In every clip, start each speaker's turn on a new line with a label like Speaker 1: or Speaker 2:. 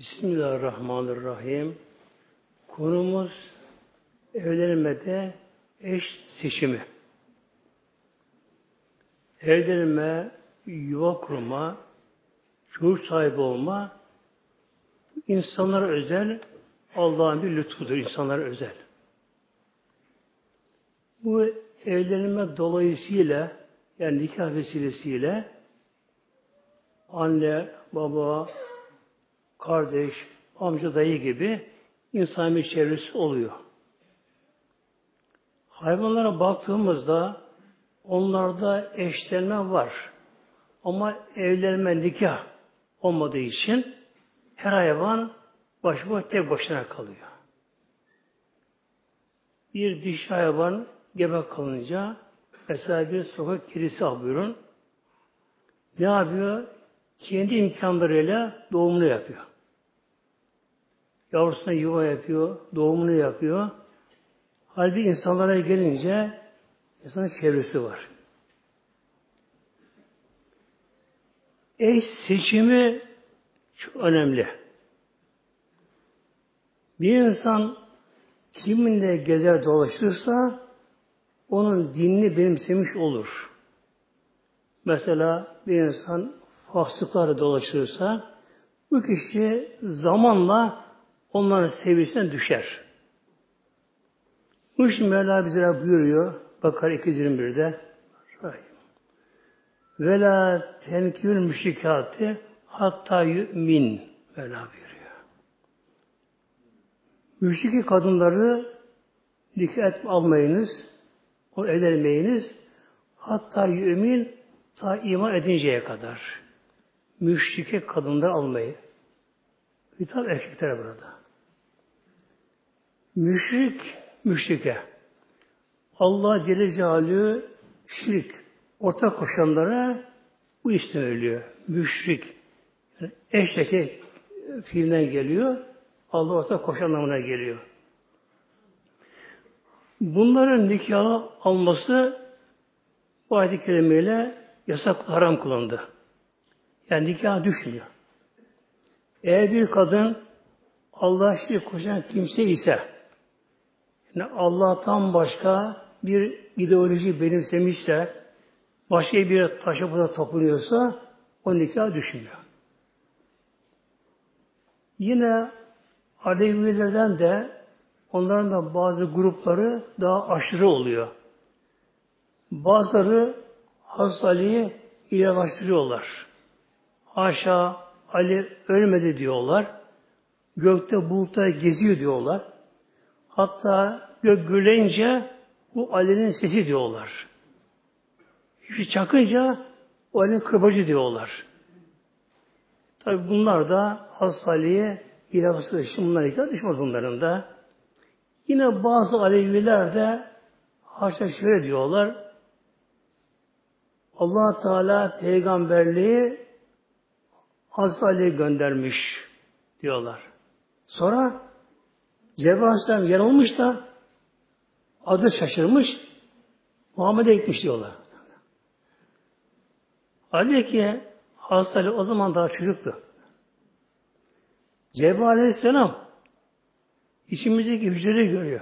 Speaker 1: Bismillahirrahmanirrahim. Konumuz evlenmede eş seçimi. Evlenme, yuva kurma, çocuk sahibi olma insanlara özel Allah'ın bir lütfudur insanlara özel. Bu evlenme dolayısıyla yani nikah vesilesiyle anne, baba, kardeş, amca, dayı gibi insan bir çevresi oluyor. Hayvanlara baktığımızda onlarda eşlenme var. Ama evlenme, nikah olmadığı için her hayvan başıma tek başına kalıyor. Bir dişi hayvan gebe kalınca mesela bir sokak kedisi buyurun. Ne yapıyor? Kendi imkanlarıyla doğumunu yapıyor. Yavrusuna yuva yapıyor, doğumunu yapıyor. Halbuki insanlara gelince insanın çevresi var. Eş seçimi çok önemli. Bir insan kiminle gezer dolaşırsa onun dinini benimsemiş olur. Mesela bir insan fasıklarla dolaşırsa bu kişi zamanla onların seviyesinden düşer. Bu için Mevla bize buyuruyor Bakar 221'de ve la tenkül müşrikatı hatta yu'min Mevla buyuruyor. Müşriki kadınları dikkat almayınız, o evlenmeyiniz, hatta yu'min ta iman edinceye kadar. Müşrike kadınlar almayı. Hitap erkeklere burada. Müşrik, müşrike. Allah Celle Celaluhu şirk, ortak koşanlara bu isim ölüyor. Müşrik. Eşteki fiilinden geliyor. Allah ortak koşan anlamına geliyor. Bunların nikahı alması bu ayet-i kerimeyle yasak haram kılındı. Yani nikah düşmüyor. Eğer bir kadın Allah şirk koşan kimse ise yani Allah'tan başka bir ideoloji benimsemişse başka bir taşa buna tapınıyorsa o nikah düşmüyor. Yine Alevilerden de onların da bazı grupları daha aşırı oluyor. Bazıları Hazreti Ali'yi ilahlaştırıyorlar. Haşa Ali ölmedi diyorlar. Gökte bulutta geziyor diyorlar. Hatta gök gürleyince bu Ali'nin sesi diyorlar. Hiç çakınca o Ali'nin kırbacı diyorlar. Tabi bunlar da Hazreti Ali'ye ilahası için bunlar ikna düşmez bunların da. Yine bazı Aleviler de haşa şöyle diyorlar. allah Teala peygamberliği Hazreti Ali'ye göndermiş diyorlar. Sonra Cebrail Aleyhisselam yanılmış da adı şaşırmış Muhammed'e gitmiş diyorlar. Halbuki Hazreti Ali o zaman daha çocuktu. Cebrail Aleyhisselam içimizdeki hücreleri görüyor.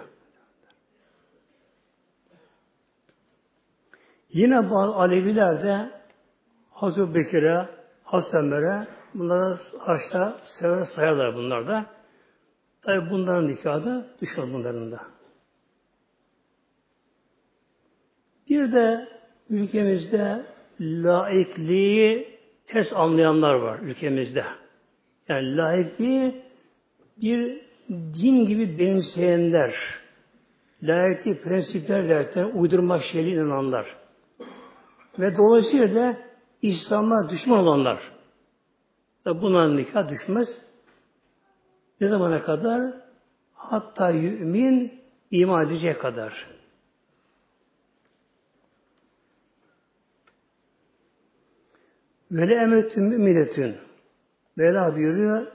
Speaker 1: Yine bazı Aleviler de Hazreti Bekir'e, Ömer'e bunları haşta sever sayarlar bunlar da. Tabi bunların nikahı düşer bunların da. Bir de ülkemizde laikliği ters anlayanlar var ülkemizde. Yani laikliği bir din gibi benimseyenler, laiklik prensipler derken uydurma şeyle inananlar. Ve dolayısıyla da İslam'a düşman olanlar. Buna nikah düşmez. Ne zamana kadar? Hatta yümin iman edecek kadar. Vele emetün müminetün. Vela buyuruyor.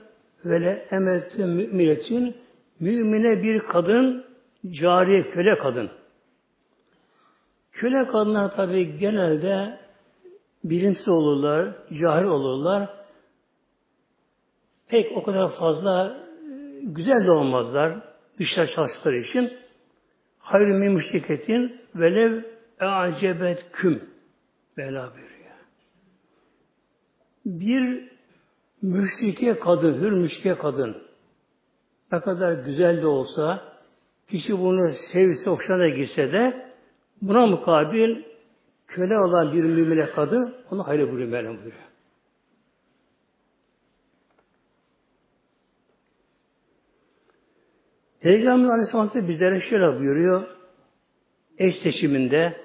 Speaker 1: Vele emetün müminetün. Mümine bir kadın, cariye köle kadın. Köle kadınlar tabi genelde bilinçli olurlar, cahil olurlar. pek o kadar fazla güzel de olmazlar dışlar çalıştıkları için. Hayrü min müşriketin velev e'acebet küm. Bela buyuruyor. Bir müşrike kadın, hür müşrike kadın ne kadar güzel de olsa kişi bunu sevse, hoşuna gitse de buna mukabil köle olan bir mümine kadın onu hayır buyuruyor Mevlam buyuruyor. Peygamber Aleyhisselam bizlere şöyle buyuruyor eş seçiminde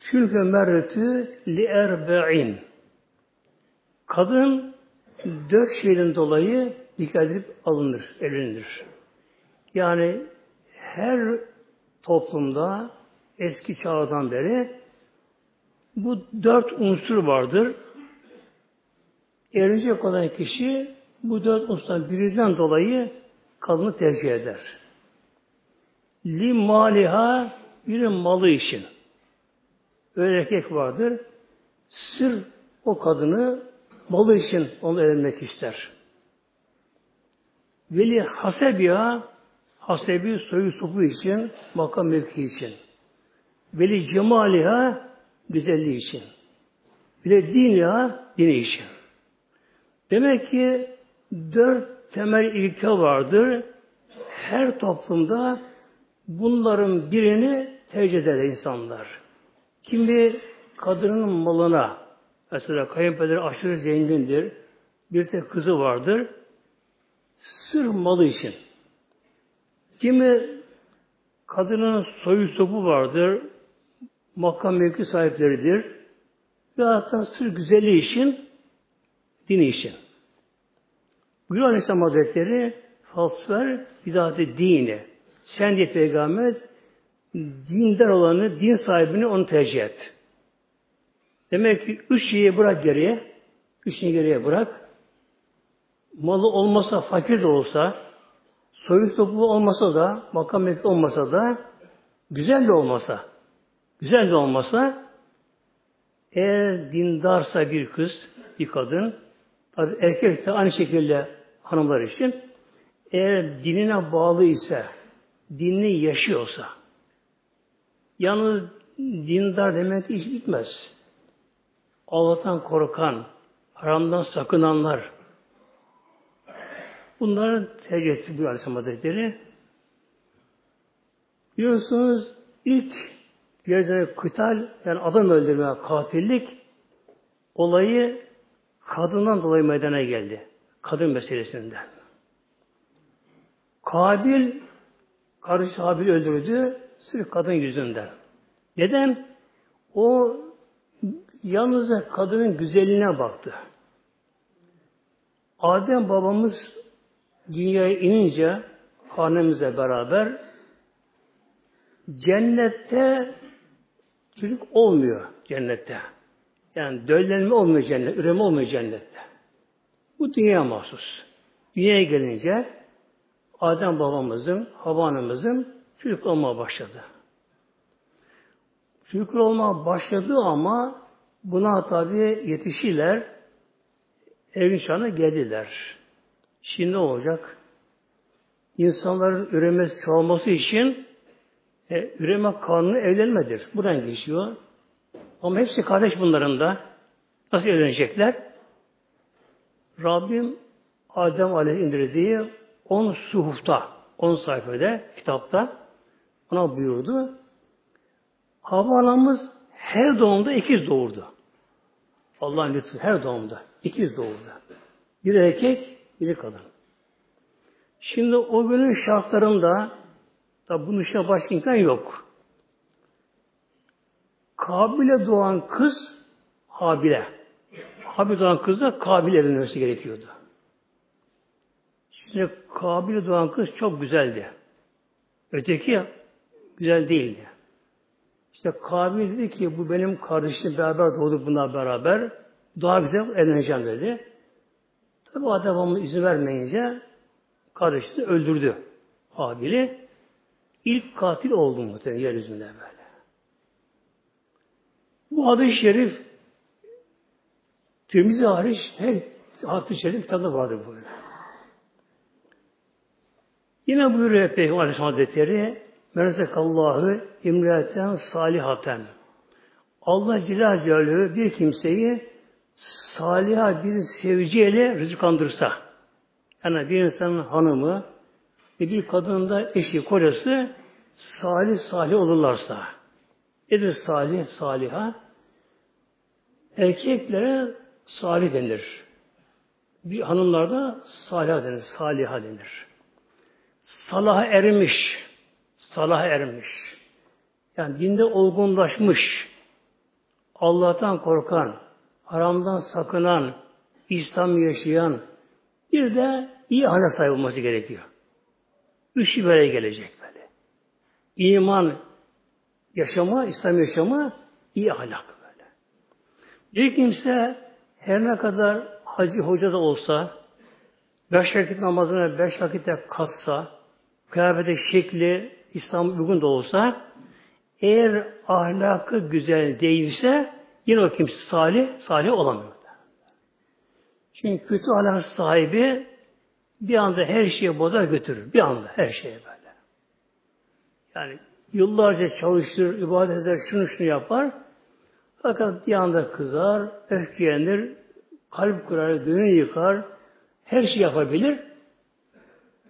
Speaker 1: Çünkü merretü li erbe'in Kadın dört şeyden dolayı dikkat edip alınır, evlenilir. Yani her toplumda eski çağdan beri bu dört unsur vardır. Evlenecek olan kişi bu dört unsurdan birinden dolayı kadını tercih eder. Li maliha bir malı için. Öyle erkek vardır. Sır o kadını malı için onu evlenmek ister. Veli hasebiya hasebi soyu sopu için, makam mevki için. Veli cemaliha güzelliği için. De diniha dini için. Demek ki dört temel ilke vardır. Her toplumda bunların birini tercih eder insanlar. Kimi kadının malına, mesela kayınpederi aşırı zengindir, bir tek kızı vardır, sırf malı için. Kimi kadının soyu sopu vardır, makam mevki sahipleridir, ve hatta sırf güzelliği için, dini için. Buyuruyor Aleyhisselam Hazretleri Fasfer bidati dini. Sen diye peygamber dindar olanı, din sahibini onu tercih et. Demek ki üç şeyi bırak geriye. Üç şeyi geriye bırak. Malı olmasa, fakir de olsa, soyu topu olmasa da, makam olmasa da, güzel de olmasa, güzel de olmasa, eğer dindarsa bir kız, bir kadın, erkek de aynı şekilde hanımlar için, eğer dinine bağlı ise, dinini yaşıyorsa, yalnız dindar demek iş bitmez. Allah'tan korkan, haramdan sakınanlar, bunların tercih etti bu Aleyhisselam Hazretleri. Biliyorsunuz ilk yeryüzünde kıtal, yani adam öldürme, katillik olayı kadından dolayı meydana geldi. Kadın meselesinden. Kabil kardeşi Habil öldürdü sırf kadın yüzünden. Neden? O yalnızca kadının güzelliğine baktı. Adem babamız dünyaya inince hanemize beraber cennette çocuk olmuyor cennette. Yani döllenme olmuyor cennet, üreme olmuyor cennette. Bu dünya mahsus. Dünyaya gelince Adem babamızın, anamızın çocuk olmaya başladı. Çocuk olmaya başladı ama buna tabi yetişiler evin çağına geldiler. Şimdi ne olacak? İnsanların üremesi çoğalması için e, üreme kanunu evlenmedir. Buradan geçiyor. Ama hepsi kardeş bunların da. Nasıl evlenecekler? Rabbim Adem Aleyh indirdiği on suhufta, on sayfada, kitapta ona buyurdu. Havva anamız her doğumda ikiz doğurdu. Allah'ın lütfu her doğumda ikiz doğurdu. Bir erkek, biri kadın. Şimdi o günün şartlarında da bunun için başka imkan yok. Kabil'e doğan kız Habil'e. Habil doğan kız da Kabil evlenmesi gerekiyordu. Şimdi Kabil'e doğan kız çok güzeldi. Öteki güzel değildi. İşte Kabil dedi ki bu benim kardeşim beraber doğdu bunlar beraber. Daha güzel evleneceğim dedi. Tabi Adem onu izin vermeyince kardeşini öldürdü Habil'i. İlk katil oldu muhtemelen yeryüzünde böyle. Bu adı şerif Tirmizi hariç her Hatı Şerif kitabı vardır böyle. Yine buyuruyor Peygamber Hazretleri Merzekallahu imreten salihaten Allah Celle Celaluhu bir kimseyi salih bir sevciyle rızıklandırsa yani bir insanın hanımı ve bir kadının da eşi, kocası salih salih olurlarsa nedir salih, saliha? Erkeklere salih denir. Bir hanımlarda salih denir, saliha denir. Salaha ermiş, salaha ermiş. Yani dinde olgunlaşmış, Allah'tan korkan, haramdan sakınan, İslam yaşayan, bir de iyi ahlak sahibi olması gerekiyor. Üçü böyle gelecek böyle. İman yaşama, İslam yaşama, iyi ahlak böyle. Bir kimse her ne kadar hacı hoca da olsa, beş vakit namazına beş vakitte katsa, kıyafete şekli İslam uygun da olsa, eğer ahlakı güzel değilse yine o kimse salih, salih olamıyor. Çünkü kötü ahlak sahibi bir anda her şeyi bozar götürür. Bir anda her şeye böyle. Yani yıllarca çalışır, ibadet eder, şunu şunu yapar. Fakat bir anda kızar, öfkelenir, kalp kurar, gönül yıkar, her şey yapabilir.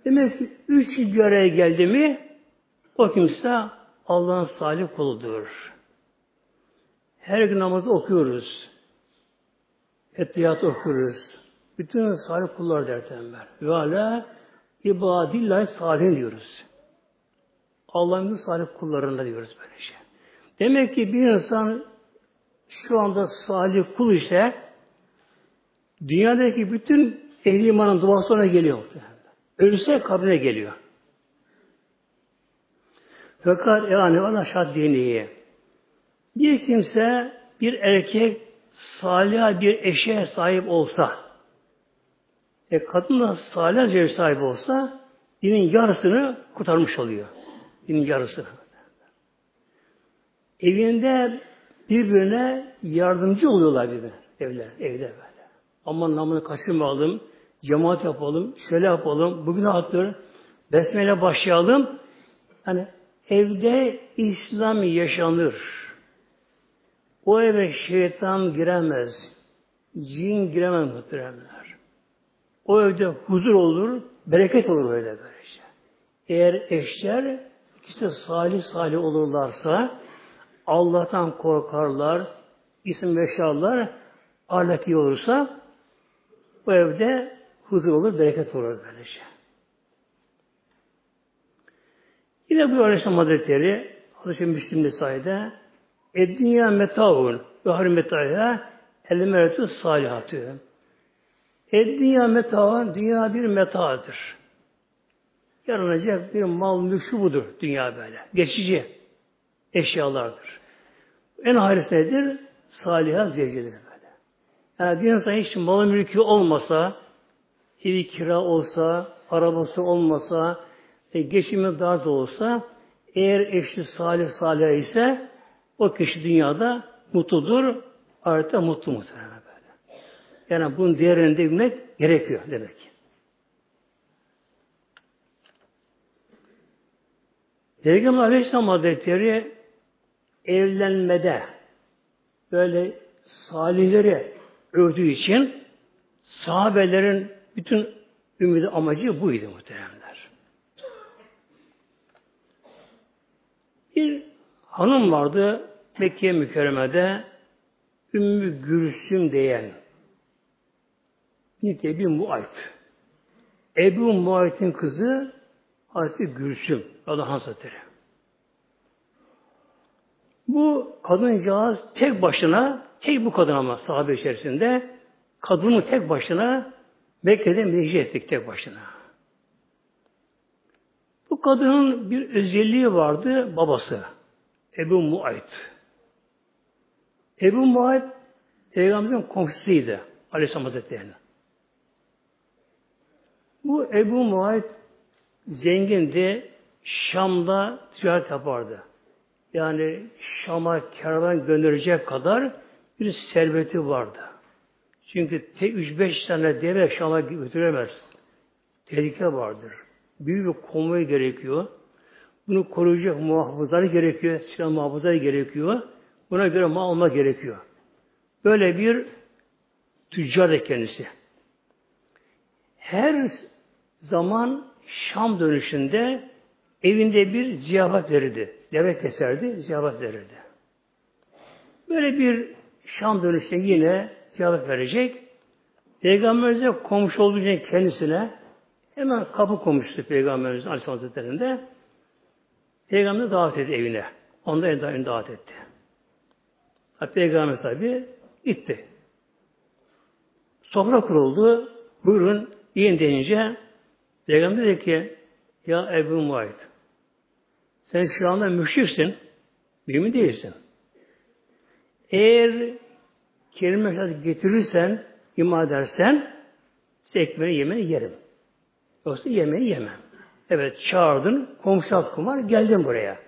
Speaker 1: Demek ki üç bir araya geldi mi o kimse Allah'ın salih kuludur. Her gün namazı okuyoruz. Ettiyat okuyoruz. Bütün salih kullar der Tembel. Ve ala ibadillahi salih diyoruz. Allah'ın salih kullarında diyoruz böyle şey. Demek ki bir insan şu anda salih kul ise dünyadaki bütün ehli imanın duası ona geliyor. Ölse kabrine geliyor. Fakat yani ona şart diniye. Bir kimse bir erkek salih bir eşe sahip olsa e kadın da salih bir sahip olsa dinin yarısını kurtarmış oluyor. Dinin yarısını. Evinde birbirine yardımcı oluyorlar birbirine. Evler, evde böyle. Aman namını kaçırmayalım, cemaat yapalım, şöyle yapalım, bugün attır, besmele başlayalım. Hani evde İslam yaşanır. O eve şeytan giremez. Cin giremez muhteremler. O evde huzur olur, bereket olur öyle böylece. Eğer eşler ikisi salih salih olurlarsa Allah'tan korkarlar, isim yaşarlar, ahlak iyi olursa o evde huzur olur, bereket olur böylece. Yine bu Aleyhisselam Hazretleri Hazreti Müslim'de sayede Ed-dünya metavun ve harim metaya el meretü salihatü. Ed-dünya metavun dünya bir metadır. Yarınacak bir mal mülkü budur dünya böyle. Geçici eşyalardır. En hayırlısı nedir? Saliha zevcedir böyle. Yani bir insan hiç mal mülkü olmasa, evi kira olsa, arabası olmasa, e, geçimi dar da olsa, eğer eşli salih salih ise o kişi dünyada mutludur, ahirette mutlu muhtemelen böyle. Yani bunun değerini de bilmek gerekiyor demek. Peygamber Aleyhisselam Hazretleri evlenmede böyle salihleri övdüğü için sahabelerin bütün ümidi amacı buydu muhteremler. Bir hanım vardı Mekke mükerremede Ümmü Gülsüm diyen Nite bir muayt. Ebu Muayt'in kızı Hazreti Gülsüm Allah Hazretleri. Bu kadıncağız tek başına, tek bu kadın ama sahabe içerisinde kadını tek başına Mekke'de meclis ettik tek başına. Bu kadının bir özelliği vardı babası. Ebu Muayt. Ebu Muayt Peygamberin komşusuydu Aleyhisselam Hazretleri'nin. Bu Ebu Muayt zengindi. Şam'da ticaret yapardı. Yani Şam'a kervan gönderecek kadar bir serveti vardı. Çünkü tek 3-5 tane deve Şam'a götüremez. Tehlike vardır. Büyük bir konvoy gerekiyor. Bunu koruyacak muhafızlar gerekiyor. Silah muhafızlar gerekiyor. Buna göre mal almak gerekiyor. Böyle bir tüccar da kendisi. Her zaman Şam dönüşünde evinde bir ziyafet verirdi. Deve keserdi, ziyafet verirdi. Böyle bir Şam dönüşünde yine ziyafet verecek. Peygamberimize komşu olduğu için kendisine hemen kapı komşusu Peygamberimiz Aleyhisselam Hazretleri'nde Peygamber davet etti evine. Onda evine davet etti. Peygamber tabi gitti. Sofra kuruldu. Buyurun yiyin denince Peygamber dedi ki ya Ebu Muayt sen şu anda müşriksin. Mümin değilsin. Eğer kelime getirirsen, ima edersen ekmeği yemeği yerim. Yoksa yemeği yemem. Evet çağırdın, komşu hakkım geldim buraya.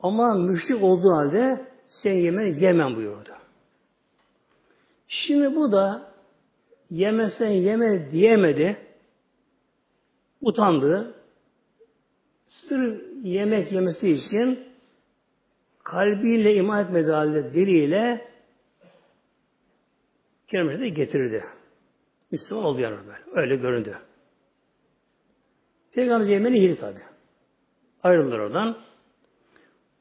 Speaker 1: Ama müşrik olduğu halde sen yemeği yemem buyurdu. Şimdi bu da yemesen yeme diyemedi. Utandı. Sırf yemek yemesi için kalbiyle iman etmediği halde diliyle kelimesi getirirdi. Müslüman oldu yani böyle. Öyle göründü. Peygamber Yemen'i yedi tabi. Ayrıldılar oradan.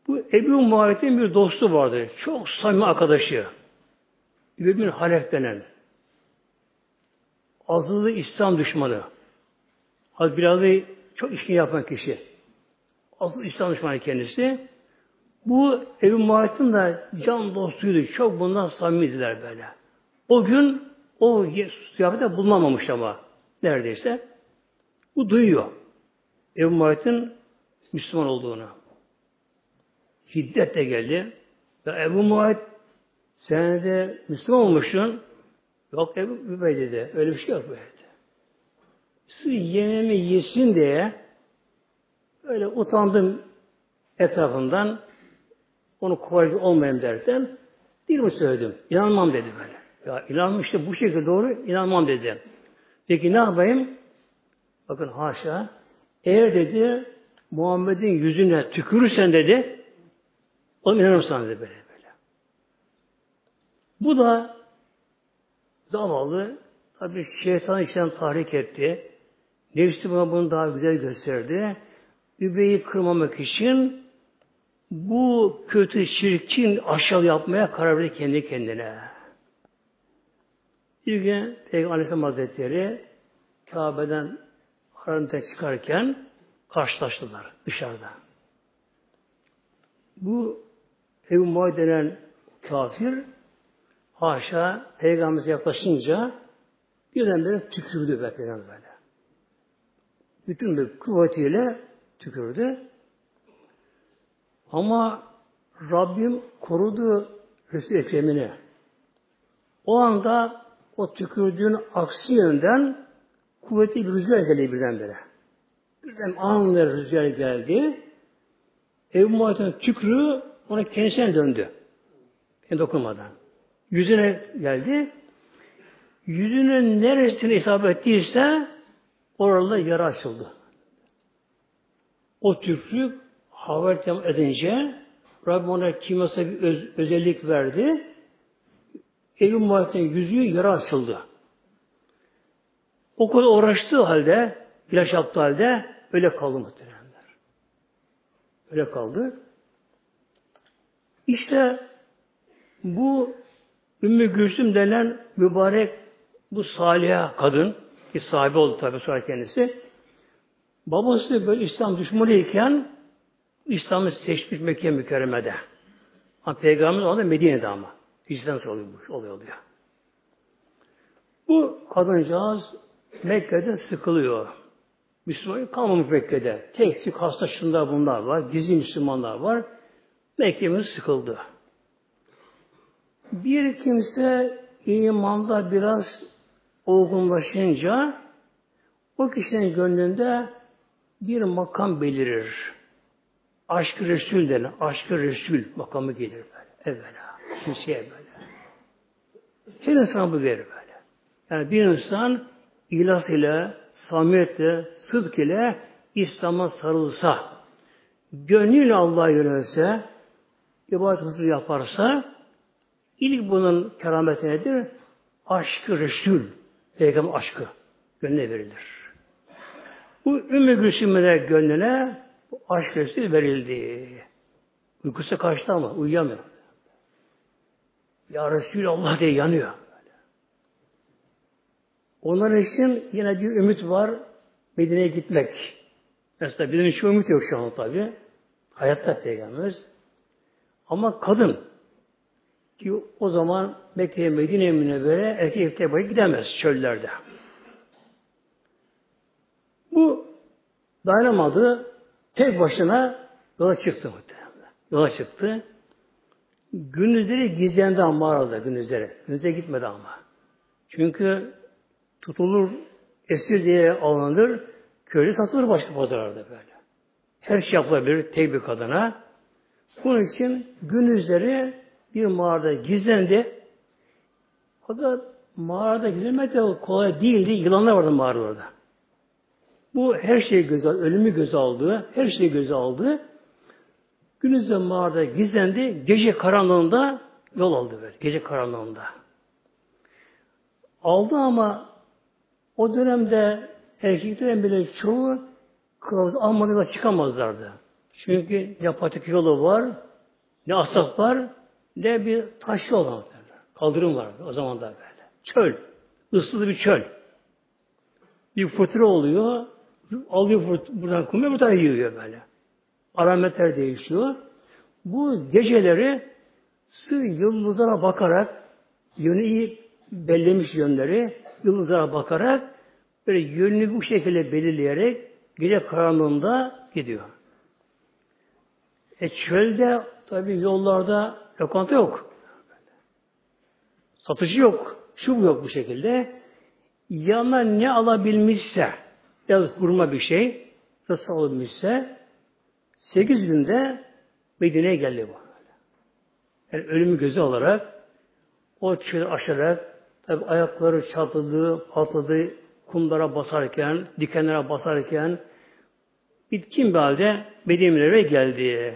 Speaker 1: Bu Ebu Muhammed'in bir dostu vardı. Çok samimi arkadaşı. İbn Halef denen. Azılı İslam düşmanı. Hazreti Bilal'ı çok işini yapan kişi. Azılı İslam düşmanı kendisi. Bu Ebu Muhammed'in de can dostuydu. Çok bundan samimiydiler böyle. O gün o ziyafete bulunamamış ama neredeyse. Bu duyuyor. Ebu Muhammed'in Müslüman olduğunu. Hiddet de geldi. Ya Ebu Muhammed sen de Müslüman olmuşsun. Yok Ebu Übey dedi. Öyle bir şey yok böyle. Sırf yememi yesin diye öyle utandım etrafından onu kolaycı olmayayım derken bir mi söyledim? İnanmam dedi böyle. Ya inanmış işte bu şekilde doğru inanmam dedi. Peki ne yapayım? Bakın haşa. Eğer dedi Muhammed'in yüzüne tükürürsen dedi o inanırım sana dedi böyle böyle. Bu da zavallı tabi şeytan içten tahrik etti. Nefsi buna bunu daha güzel gösterdi. Übeyi kırmamak için bu kötü, çirkin aşağı yapmaya karar verdi kendi kendine. Bir gün Peygamber Aleyhisselam Hazretleri Kabe'den aranıza çıkarken karşılaştılar dışarıda. Bu Ebu Muay denen kafir haşa peygamberimize yaklaşınca birdenbire tükürdü be peygamber. Bütün bir kuvvetiyle tükürdü. Ama Rabbim korudu Resul-i Ekrem'ini. O anda o tükürdüğün aksi yönden kuvvetli bir rüzgar geldi birdenbire. Birden anında rüzgar geldi. Ebu Muhammed'in tükrüğü ona kendisine döndü. Kendi dokunmadan. Yüzüne geldi. Yüzünün neresine isabet ettiyse orada yara açıldı. O tükrük hava edince Rabbim ona kimyasal bir öz, özellik verdi. Ebu Muhammed'in yüzü yara açıldı. O kadar uğraştığı halde, ilaç yaptığı halde öyle kaldı muhteremler. Öyle kaldı. İşte bu Ümmü Gülsüm denen mübarek bu salih kadın ki sahibi oldu tabi sonra kendisi. Babası böyle İslam düşmanı iken İslam'ı seçmiş Mekke mükerremede. Ama Peygamber o Medine'de ama. İslam oluyor, oluyor oluyor. Bu kadıncağız Mekke'de sıkılıyor. Müslüman kalmamış Mekke'de. Tek tük hasta şunlar bunlar var. Gizli Müslümanlar var. Mekke'miz sıkıldı. Bir kimse imanda biraz olgunlaşınca o kişinin gönlünde bir makam belirir. Aşk-ı Resul denen, aşk-ı Resul makamı gelir böyle. Evvela. Kimseye böyle. Her insan bu verir böyle. Yani bir insan ilah ile, samimiyetle, sıdk ile İslam'a sarılsa, gönlüyle Allah'a yönelse, ibadet yaparsa, ilk bunun kerameti nedir? Aşkı Resul, Peygamber aşkı gönlüne verilir. Bu Ümmü Gülsüm'e gönlüne bu aşk Resul verildi. Uykusu kaçtı ama uyuyamıyor. Ya Resulallah diye yanıyor. Onlar için yine bir ümit var. Medine'ye gitmek. Mesela bizim hiç ümit yok şu an tabi. Hayatta peygamberimiz. Ama kadın ki o zaman Mekke'ye Medine'ye Münevvere erkek bayıp gidemez çöllerde. Bu dayanamadı. Tek başına yola çıktı muhtemelen. Yola çıktı. Gündüzleri gizlendi mağarada gündüzleri. Gündüze gitmedi ama. Çünkü tutulur, esir diye alınır, köylü satılır başka pazarlarda böyle. Her şey yapılabilir tek bir kadına. Bunun için gündüzleri bir mağarada gizlendi. Fakat mağarada gizlenmek de kolay değildi. Yılanlar vardı mağaralarda. Bu her şeyi göze aldı, ölümü göze aldı, her şeyi göze aldı. Gündüzde mağarada gizlendi, gece karanlığında yol aldı böyle, gece karanlığında. Aldı ama o dönemde erkeklerin bile çoğu kılavuz almadıkla çıkamazlardı. Çünkü ne patik yolu var, ne asfalt var, ne bir taş yol var. Kaldırım var o zaman da böyle. Çöl. ıssız bir çöl. Bir fırtına oluyor. Alıyor buradan kumu, buradan yiyor böyle. Alametler değişiyor. Bu geceleri yıldızlara bakarak yönü iyi bellemiş yönleri yıldızlara bakarak böyle yönünü bu şekilde belirleyerek gece karanlığında gidiyor. E çölde tabi yollarda lokanta yok. Satıcı yok. Şu yok bu şekilde. Yanına ne alabilmişse ya hurma bir şey nasıl alabilmişse sekiz günde Medine'ye geldi bu. Yani ölümü göze alarak o çölü aşarak tabi ayakları çatladı, patladı, kumlara basarken, dikenlere basarken bitkin bir halde Medine'ye geldi.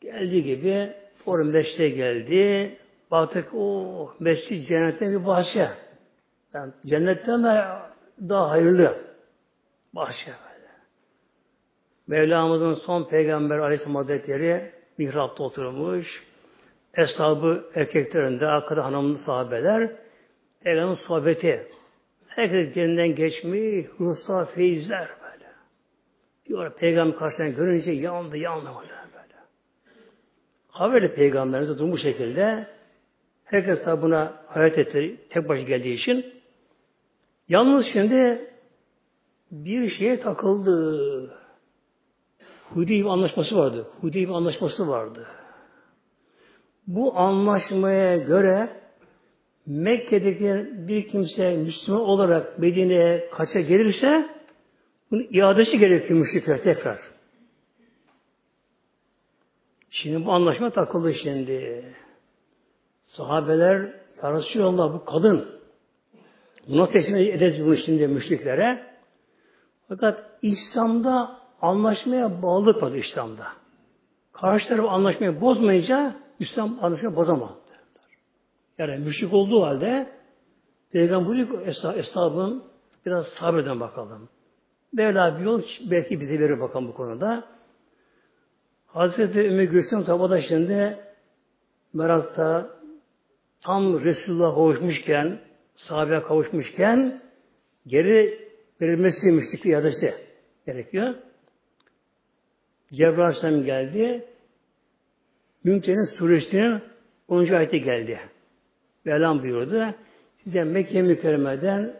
Speaker 1: Geldiği gibi orada meşte geldi. Baktık o mescid cennetten bir bahçe. Yani cennetten de daha hayırlı bahçe böyle. Mevlamızın son peygamber Aleyhisselam Hazretleri mihrapta oturmuş. Eshabı erkeklerinde, arkada hanımlı sahabeler Peygamber'in sohbeti. Herkes kendinden geçmiş, ruhsal feyizler böyle. Diyor Peygamber karşısına görünce yandı, yandı böyle. Haberle Peygamberimiz bu şekilde herkes buna hayat etti, tek başı geldiği için. Yalnız şimdi bir şeye takıldı. Hudeybiye anlaşması vardı. Hudeybiye anlaşması vardı. Bu anlaşmaya göre Mekke'deki bir kimse Müslüman olarak Medine'ye kaça gelirse bunun iadesi gerekiyor müşrikler tekrar. Şimdi bu anlaşma takıldı şimdi. Sahabeler Ya Resulallah bu kadın teslim edeceğiz bunu şimdi müşriklere. Fakat İslam'da anlaşmaya bağlı var İslam'da. Karşı taraf anlaşmayı bozmayınca İslam anlaşmayı bozamaz. Yani müşrik olduğu halde Peygamber eshabın biraz sabreden bakalım. Böyle bir yol belki bize verir bakalım bu konuda. Hazreti Ümmü Gülsüm tabada şimdi merakta tam Resulullah kavuşmuşken, sahabeye kavuşmuşken geri verilmesi müşrik iadesi gerekiyor. Cebrail Aleyhisselam geldi. Mümtehinin suresinin 10. ayeti geldi. Mevlam buyurdu. Size Mekke mükerremeden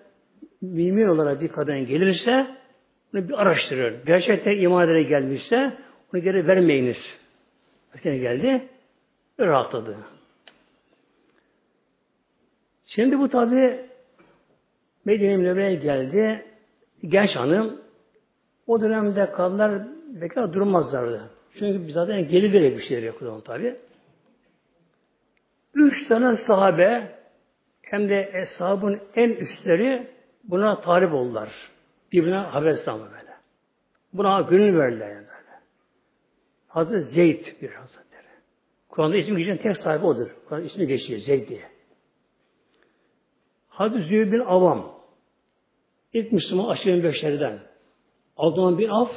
Speaker 1: mümin olarak bir kadın gelirse bunu bir araştırır. Gerçekten iman ederek gelmişse onu geri vermeyiniz. Erken geldi. Rahatladı. Şimdi bu tabi Medine Münevvere'ye geldi. Genç hanım o dönemde kadınlar bekar durmazlardı. Çünkü zaten gelir bir şeyler yapıyordu tabi. Üç tane sahabe hem de eshabın en üstleri buna talip oldular. Birbirine haber böyle. Buna gönül verdiler yani böyle. Hazreti Zeyd bir hazretleri. Kur'an'da isim geçen tek sahibi odur. Kur'an'da ismi geçiyor Zeyd diye. Hazreti Zübeyir bin Avam ilk Müslüman aşırı beşlerden. Abdullah bin Af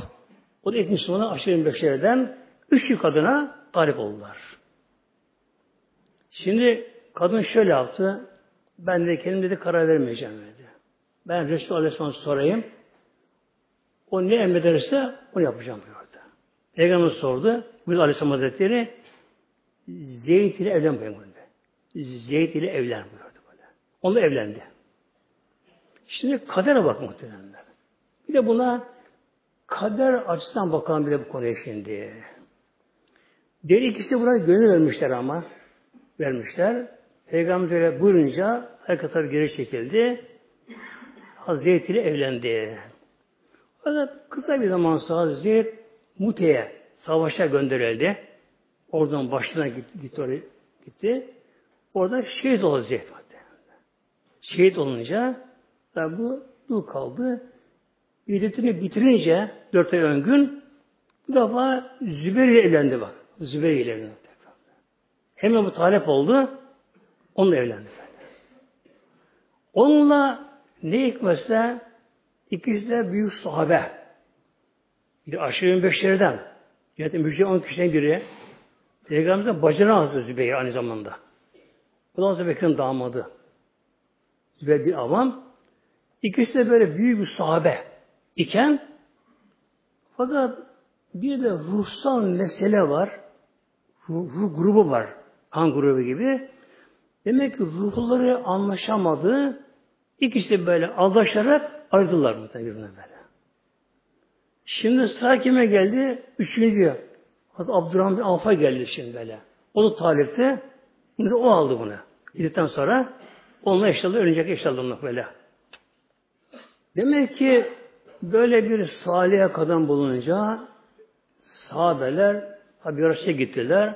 Speaker 1: o da ilk Müslüman aşırı beşlerden üç yıl kadına talip oldular. Şimdi kadın şöyle yaptı. Ben de kendim dedi karar vermeyeceğim dedi. Ben Resulü Aleyhisselam'a sorayım. O ne emrederse onu yapacağım diyordu. Peygamber sordu. Buyurdu Aleyhisselam Hazretleri Zeyd ile evlen buyurdu. Zeyd ile evlen buyurdu. Onunla evlendi. Şimdi kadere bak muhtemelenler. Bir de buna kader açısından bakalım bile bu konuya şimdi. Deri ikisi buna gönül vermişler ama. Vermişler. Peygamber öyle buyurunca herkes geri çekildi. Hazreti ile evlendi. Fakat kısa bir zaman sonra Hazreti Mute'ye savaşa gönderildi. Oradan başına gitti, gitti, gitti. Orada şehit oldu Zeyd. Şehit olunca tabi bu dul kaldı. İddetini bitirince dört ay ön gün bu defa Zübeyir ile evlendi bak. Zübeyir ile evlendi. Hemen bu talep oldu. Onunla evlendi. Onunla ne hikmetse ikisi de büyük sahabe. Bir aşırı beşlerden. Yani müjde on kişiden biri. Peygamberimizin bacına Hazreti Zübeyir aynı zamanda. Bu da Hazreti Bekir'in damadı. Zübeyir bir avam. İkisi de böyle büyük bir sahabe iken fakat bir de ruhsal mesele var. Ruh, ruh grubu var. Kan grubu gibi. Demek ki ruhları anlaşamadı. İkisi de böyle aldaşarak ayrıldılar muhtemelen birbirine böyle. Şimdi sıra kime geldi? Üçüncü. Hatta Abdurrahman bin Avf'a geldi şimdi böyle. O da talipte. Şimdi o aldı bunu. Gidikten sonra onunla eşyalı, önecek eşyalı böyle. Demek ki böyle bir salih kadın bulununca sahabeler tabi yarışa gittiler.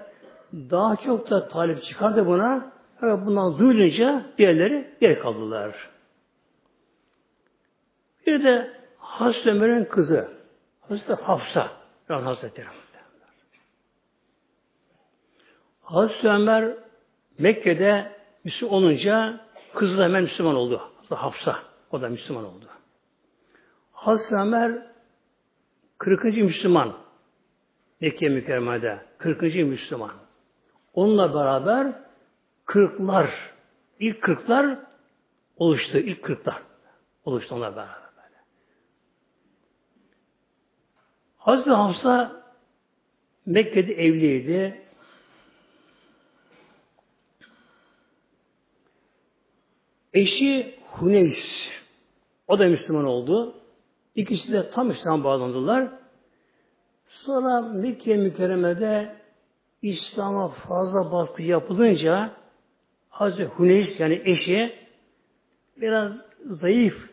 Speaker 1: Daha çok da talip çıkardı buna. Evet, bundan duyulunca diğerleri geri kaldılar. Bir de Hazreti Ömer'in kızı Hazreti Hafsa Hazretleri. Hazreti Ömer Mekke'de Müslüman olunca kızı da hemen Müslüman oldu. Hafsa o da Müslüman oldu. Hazreti Ömer 40. Müslüman Mekke mükerremede 40. Müslüman. Onunla beraber kırklar, ilk kırklar oluştu. ilk kırklar oluştu onunla beraber. Böyle. Hazreti Hafsa Mekke'de evliydi. Eşi Huneys. O da Müslüman oldu. İkisi de tam İslam bağlandılar. Sonra Mekke mükerremede İslam'a fazla baskı yapılınca Hazreti Huneys yani eşi biraz zayıf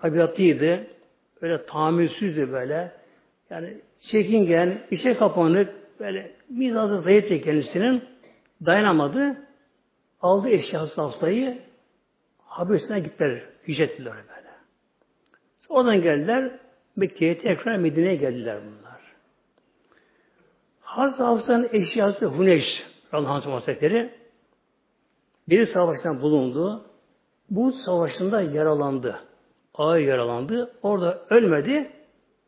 Speaker 1: tabiatlıydı. Böyle tahammülsüzdü böyle. Yani çekingen, işe kapanık, böyle mizazı zayıftı kendisinin. Dayanamadı. Aldı eşyası hastayı. Haberisine gittiler. Hicret ettiler böyle. Oradan geldiler. Mekke'ye tekrar Medine'ye geldiler bunlar. Hazreti Hafsa'nın eşyası Huneş Allah'ın Hazretleri bir savaştan bulundu. Bu savaşında yaralandı. Ağır yaralandı. Orada ölmedi.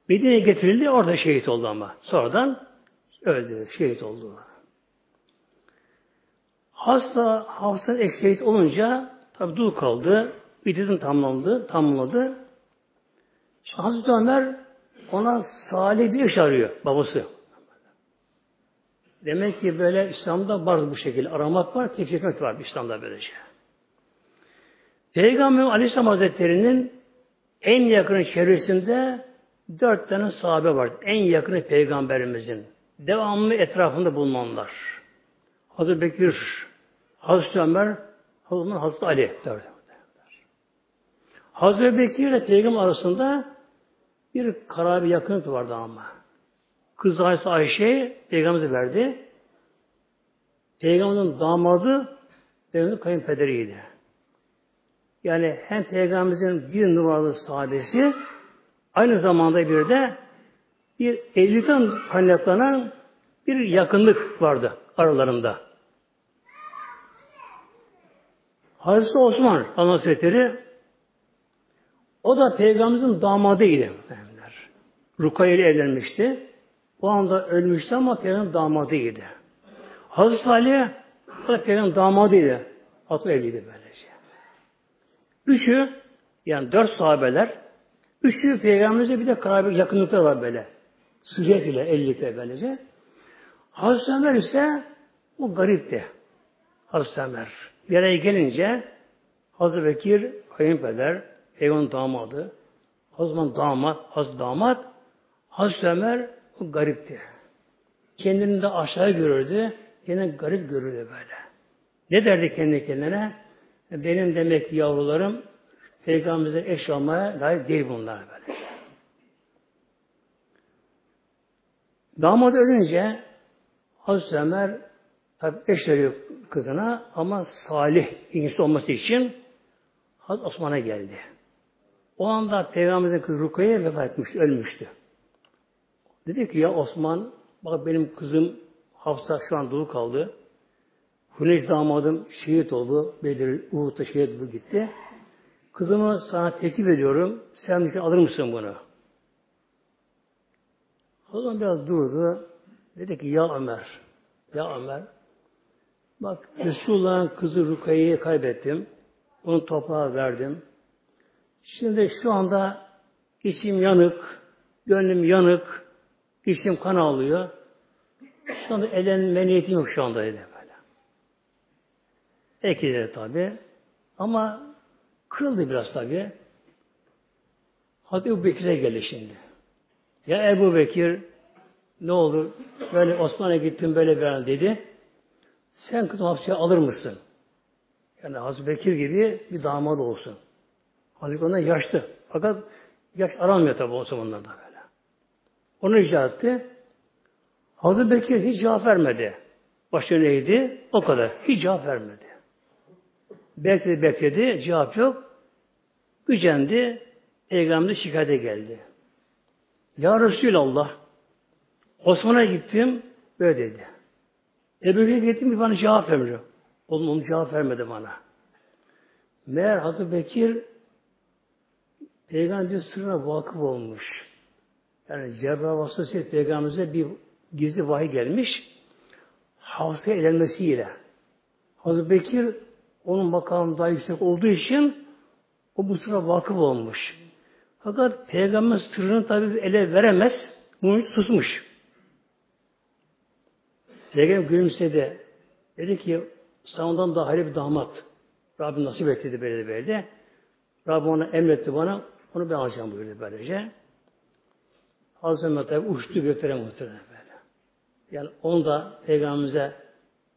Speaker 1: Medine'ye getirildi. Orada şehit oldu ama. Sonradan öldü. Şehit oldu. Hasta Hafsa'nın şehit olunca tabi dul kaldı. İdidin tamamlandı. Tamamladı. Hazreti Ömer ona salih bir iş arıyor. Babası. Demek ki böyle İslam'da var bu şekilde. Aramak var, teşvik var İslam'da böylece. Peygamber Aleyhisselam Hazretleri'nin en yakın çevresinde dört tane sahabe var. En yakını peygamberimizin. Devamlı etrafında bulunanlar. Hazreti Bekir, Hazreti Ömer, Hazreti Ali. Hazreti Bekir ile peygamber arasında bir karabi yakınlık vardı ama. Kız Ayşe Ayşe peygamberimize verdi. Peygamberin damadı peygamberin kayınpederiydi. yani hem Peygamberimizin bir numaralı sahabesi aynı zamanda bir de bir evlilikten kaynaklanan bir yakınlık vardı aralarında. Hazreti Osman Hazretleri o da Peygamberimizin damadıydı. Rukayye ile evlenmişti. O anda ölmüştü ama Peygamberin damadıydı. Hazreti Ali o da Peygamberin damadıydı. Atı evliydi böylece. Üçü yani dört sahabeler üçü Peygamberimize bir de karabi yakınlıkta var böyle. Sıcak ile ellikte böylece. Hazreti Ömer ise o garipti. Hazreti Ömer. Bir araya gelince Hazreti Bekir kayınpeder, Peygamber damadı, Hazreti damat, Hazreti damat, Hazreti Ömer garipti. Kendini de aşağı görürdü, yine garip görürdü böyle. Ne derdi kendi kendine? Benim demek ki yavrularım Peygamberimize eş olmaya layık değil bunlar böyle. Damat ölünce Hazreti Ömer tabi eş veriyor kızına ama salih insan olması için Hazreti Osman'a geldi. O anda Peygamberimizin kızı Rukiye vefat etmiş, ölmüştü. Dedi ki ya Osman bak benim kızım Hafsa şu an dolu kaldı. Huneyf damadım şehit oldu. Bedir Uhud'da şehit oldu gitti. Kızımı sana teklif ediyorum. Sen bir alır mısın bunu? O zaman biraz durdu. Dedi ki ya Ömer, ya Ömer, bak Resulullah'ın kızı Rukiye'yi kaybettim. Onu toprağa verdim. Şimdi şu anda içim yanık, gönlüm yanık, içim kan ağlıyor. Şu anda elenme niyetim yok şu anda dedi böyle. Ekildi tabi. Ama kırıldı biraz tabi. Hazreti Ebu Bekir'e geldi şimdi. Ya Ebu Bekir ne olur böyle Osman'a gittim böyle bir an dedi. Sen kızım hapseye alır mısın? Yani Hazreti Bekir gibi bir damat olsun. Hazreti ondan yaşlı. Fakat yaş aranmıyor tabi o zamanlarda böyle. Onu rica etti. Hazreti Bekir hiç cevap vermedi. Başı neydi? O kadar. Hiç cevap vermedi. Bekledi bekledi. Cevap yok. Gücendi. Peygamber şikayete geldi. Ya Resulallah Osman'a gittim. Böyle dedi. Ebu Bekir'e gittim. Bana cevap vermiyor. Oğlum onu cevap vermedi bana. Meğer Hazreti Bekir Peygamber sırrına vakıf olmuş. Yani Cebrail vasıtasıyla Peygamberimize bir gizli vahiy gelmiş. Hafızaya elenmesiyle. Hazreti Bekir onun makamı daha yüksek olduğu için o bu sıra vakıf olmuş. Fakat Peygamber sırrını tabi ele veremez. Bunu susmuş. Peygamber gülümsedi. Dedi ki sana ondan daha hayırlı bir damat. Rabbim nasip etti böyle böyle. Rabbim ona emretti bana. Onu ben alacağım buyurdu böylece. Hazreti Ömer tabi uçtu göklere muhtemelen böyle. Yani onu da Peygamberimize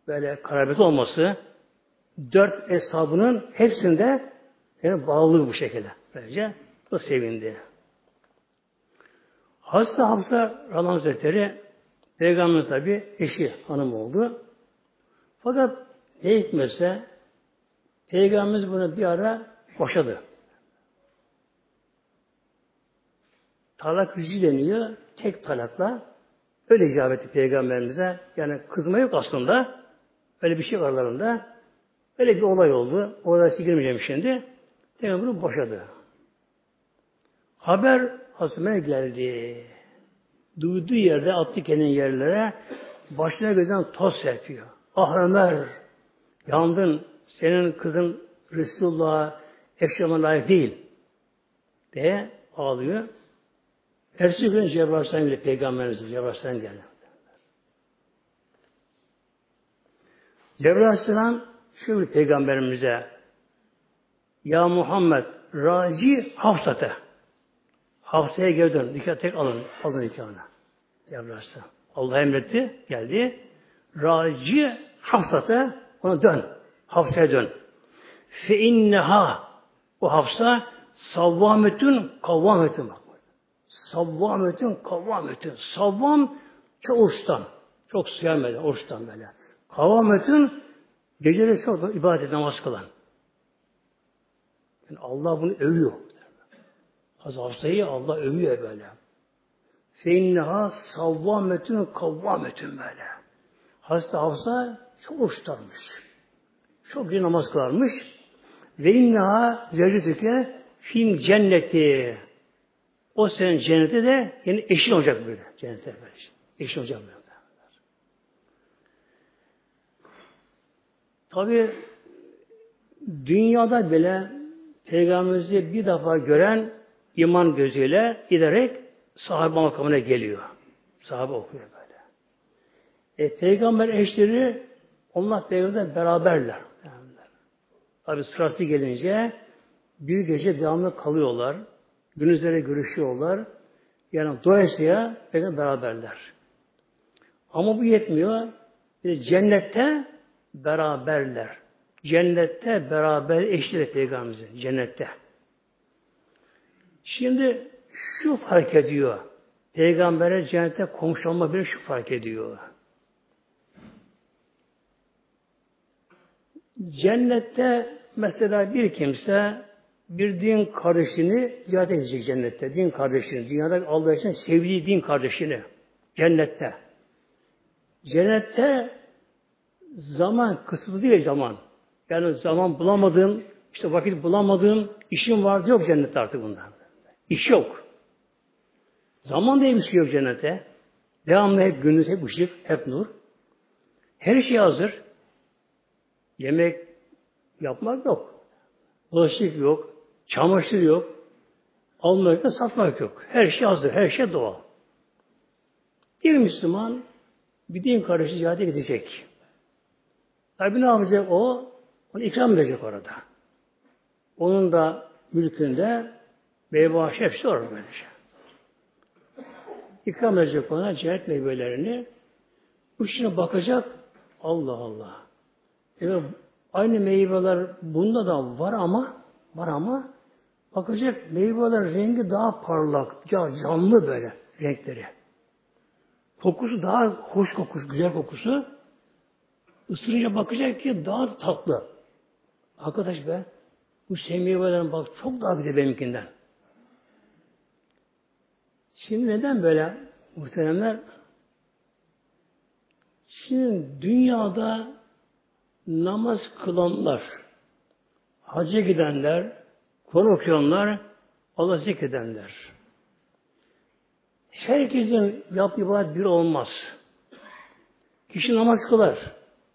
Speaker 1: böyle karabet olması dört hesabının hepsinde yani bağlı bu şekilde. Böylece o sevindi. Hazreti Hafsa Rahman Hazretleri Peygamber tabi eşi hanım oldu. Fakat ne hikmetse Peygamberimiz bunu bir ara boşadı. Talak yüzü deniyor. Tek talakla öyle icap etti Peygamberimize. Yani kızma yok aslında. Öyle bir şey aralarında. Öyle bir olay oldu. Oraya girmeyeceğim şimdi. Peygamber bunu boşadı. Haber Hazreti geldi. Duyduğu yerde attı kendini yerlere. Başına gözden toz serpiyor. Ah Ömer yandın. Senin kızın Resulullah'a eşyama layık değil. diye ağlıyor. Ertesi gün Cebrail Aleyhisselam ile Peygamberimiz Cebrail geldi. Cebrail şöyle Peygamberimize Ya Muhammed Raci Hafsate Hafsa'ya geri dön. Nikah tek alın. Alın nikahını. Aleyhisselam. Allah emretti. Geldi. Raci Hafsate ona dön. Hafsa'ya dön. Fe inneha o Hafsa savvametün kavvametün bak. Savvametün kavvametün. Savvam çok oruçtan. Çok sıyarmeden, oruçtan böyle. Kavvametün geceleri çok ibadet namaz kılan. Yani Allah bunu övüyor. Hazreti Allah övüyor böyle. Feinneha savvametün kavvametün böyle. Hazreti Hafsa çok oruç Çok iyi namaz kılarmış. Ve inneha zevcetüke film cenneti. O senin cennette de yani eşin olacak böyle. Cennette böyle. Eşin olacak böyle. Tabi dünyada bile Peygamberimizi bir defa gören iman gözüyle giderek sahabe makamına geliyor. Sahabe okuyor böyle. E, peygamber eşleri onlar peygamberle beraberler. Tabi sıratı gelince bir gece devamlı kalıyorlar. Gündüzlere görüşüyorlar. Yani dolayısıyla peygamber beraberler. Ama bu yetmiyor. Bir cennette beraberler. Cennette beraber eşlik peygamberimize. Cennette. Şimdi şu fark ediyor. Peygamber'e cennette komşu olma bir şu fark ediyor. Cennette mesela bir kimse bir din kardeşini ziyaret edecek cennette. Din kardeşini. Dünyada Allah için sevdiği din kardeşini. Cennette. Cennette zaman kısıtlı değil zaman. Yani zaman bulamadığın, işte vakit bulamadığın, işin vardı yok cennette artık bunlar. İş yok. Zaman bir şey yok cennete. Devamlı hep gündüz, hep ışık, hep nur. Her şey hazır. Yemek yapmak yok. Bulaşık yok. Çamaşır yok. Almak da satmak yok. Her şey hazır. Her şey doğal. Bir Müslüman bir din kardeşi ziyarete gidecek. Tabi ne yapacak o? Onu ikram edecek orada. Onun da mülkünde meyve hepsi olur böylece. İkram edecek ona cennet meyvelerini. Şimdi bakacak Allah Allah. Evet, aynı meyveler bunda da var ama var ama bakacak meyveler rengi daha parlak, canlı böyle renkleri. Kokusu daha hoş kokusu, güzel kokusu. Isırınca bakacak ki daha tatlı. Arkadaş be, bu şey meyvelerin bak çok daha güzel benimkinden. Şimdi neden böyle muhteremler? Şimdi dünyada namaz kılanlar, hacca gidenler, Kur'an okuyanlar, Allah zikredenler. Herkesin yaptığı ibadet bir olmaz. Kişi namaz kılar,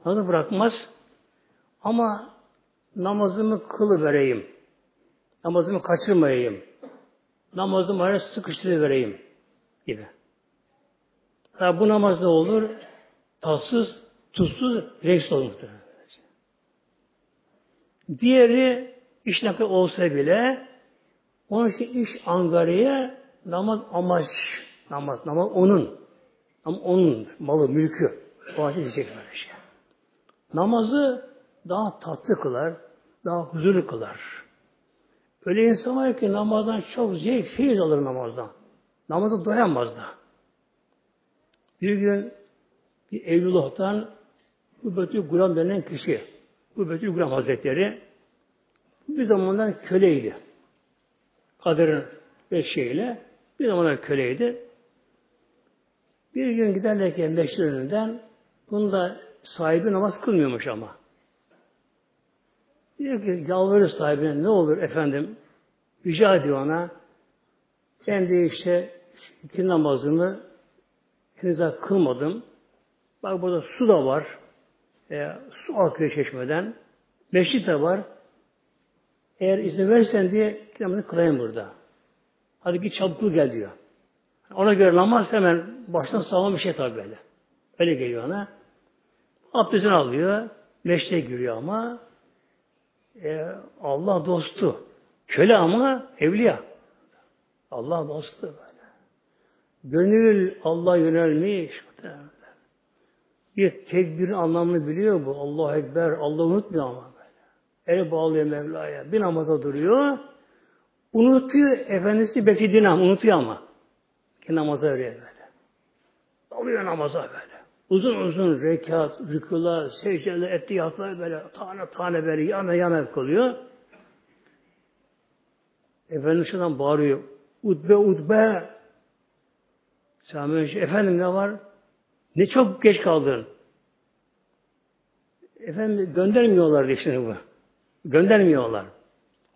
Speaker 1: namazı bırakmaz ama namazımı kılı vereyim, namazımı kaçırmayayım, namazımı araya sıkıştırıvereyim gibi. Tabi bu namaz ne olur? Tatsız, tuzsuz, renksiz olur Diğeri iş ne olsa bile onun için iş angaraya namaz amaç. Namaz, namaz onun. Ama onun malı, mülkü. O diyecek böyle şey. Namazı daha tatlı kılar, daha huzurlu kılar. Öyle insan var ki namazdan çok zevk, feyiz alır namazdan. Namazda doyamaz da. Bir gün bir Evlullah'tan Übetül Guram denen kişi, Übetül Guram Hazretleri bir zamanlar köleydi. Kader'in beşiyle bir zamanlar köleydi. Bir gün giderlerken meşhur önünden bunda sahibi namaz kılmıyormuş ama. Diyor ki yalvarır sahibine ne olur efendim rica ediyor ona ben de işte iki namazımı henüz kılmadım. Bak burada su da var. E, su akıyor çeşmeden. Meşrit de var. Eğer izin versen diye namazını kılayım burada. Hadi git çabuk gel diyor. Ona göre namaz hemen baştan sağlam bir şey tabi böyle. Öyle geliyor ona. Abdestini alıyor. Meşte giriyor ama e, Allah dostu. Köle ama evliya. Allah dostu böyle. Gönül Allah yönelmiş. Bir tekbirin anlamını biliyor bu. Allah Ekber. Allah unutmuyor ama böyle. El bağlıyor Mevla'ya. Bir namaza duruyor. Unutuyor. Efendisi beklediğini unutuyor ama. Ki namaza öyle böyle. Alıyor namaza böyle. Uzun uzun rekat, rüküler, secdeler, ettiyatlar böyle tane tane böyle yana yana kılıyor. Efendim şuradan bağırıyor. Utbe utbe. Sami efendim ne var? Ne çok geç kaldın. Efendim göndermiyorlar diye bu. Göndermiyorlar.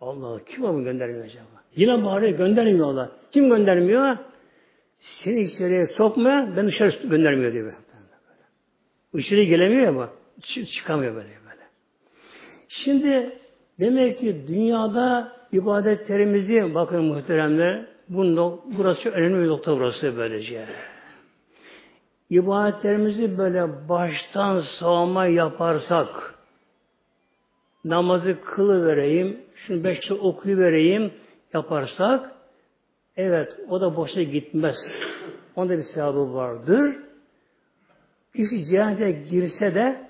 Speaker 1: Allah Allah kim onu göndermiyor acaba? Yine bari göndermiyorlar. Kim göndermiyor? Seni içeriye sokma, ben dışarı göndermiyor diyor. İçeri gelemiyor ama çıkamıyor böyle böyle. Şimdi demek ki dünyada ibadetlerimizi bakın muhteremler bunun burası önemli bir nokta burası böylece. İbadetlerimizi böyle baştan sağma yaparsak namazı kılı vereyim, şunu beşte okuyu vereyim yaparsak evet o da boşa gitmez. Onda bir sevabı vardır. Kişi cehennete girse de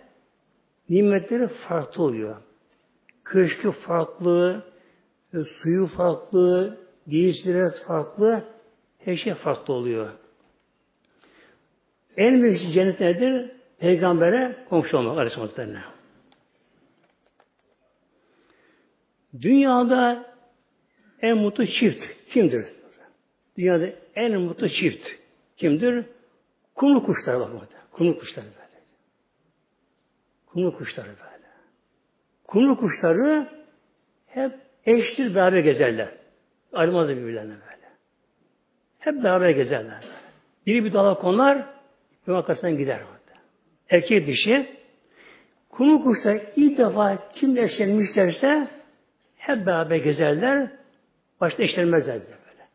Speaker 1: nimetleri farklı oluyor. Köşkü farklı, suyu farklı, giysileri farklı, her şey farklı oluyor. En büyük cennet nedir? Peygambere komşu olmak Aleyhisselatü Dünyada en mutlu çift kimdir? Dünyada en mutlu çift kimdir? Kumlu kuşlar bak Kumlu kuşları böyle. Kumlu kuşları böyle. Kumlu kuşları hep eştir beraber gezerler. Ayrılmazlar birbirlerine böyle. Hep beraber gezerler. Biri bir dala konar, bir arkasından gider orada. Erkek dişi. Kumlu kuşlar ilk defa kim eşlenmişlerse hep beraber gezerler. Başta eşlenmezler bile böyle.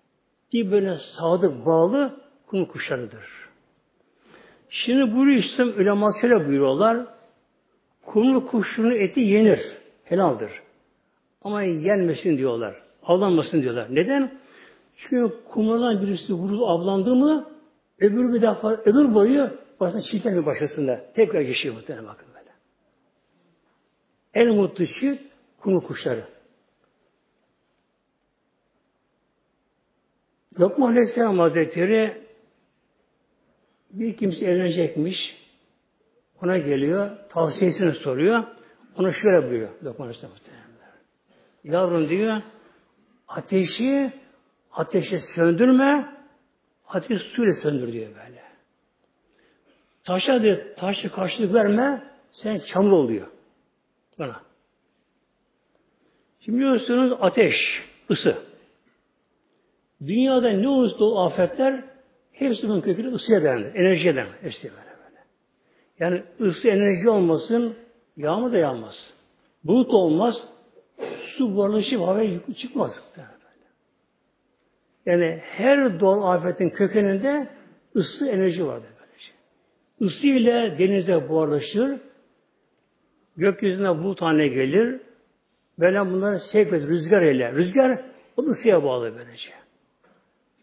Speaker 1: Bir böyle sadık bağlı kumlu kuşlarıdır. Şimdi bu İslam uleması şöyle buyuruyorlar. Kumlu kuşunun eti yenir. Helaldir. Ama yenmesin diyorlar. Avlanmasın diyorlar. Neden? Çünkü kumlardan birisi vurulup avlandı mı öbür bir defa öbür boyu başına çiftlenme başlasınlar. Tekrar yaşıyor muhtemelen bakın böyle. En mutlu çift kumlu kuşları. Lokman Aleyhisselam Hazretleri bir kimse evlenecekmiş. Ona geliyor. Tavsiyesini soruyor. Ona şöyle buyuruyor. Lokman Yavrum diyor ateşi ateşi söndürme ateşi suyla söndür diyor böyle. Taşa diyor, taşı karşılık verme sen çamur oluyor. Bana. Şimdi biliyorsunuz ateş, ısı. Dünyada ne olursa o afetler Hepsi bunun kökünü ısıya dayanır. Enerjiye dayanır. Hepsi böyle böyle. Yani ısı enerji olmasın yağmur da yağmaz. Bulut olmaz. Su buharlaşıp havaya çıkmaz. Yani her doğal afetin kökeninde ısı enerji vardır. Böylece. Isı ile denizde buharlaşır. Gökyüzüne bulut haline gelir. Böyle bunları sevk. Rüzgar ile. Rüzgar o ısıya bağlı böylece.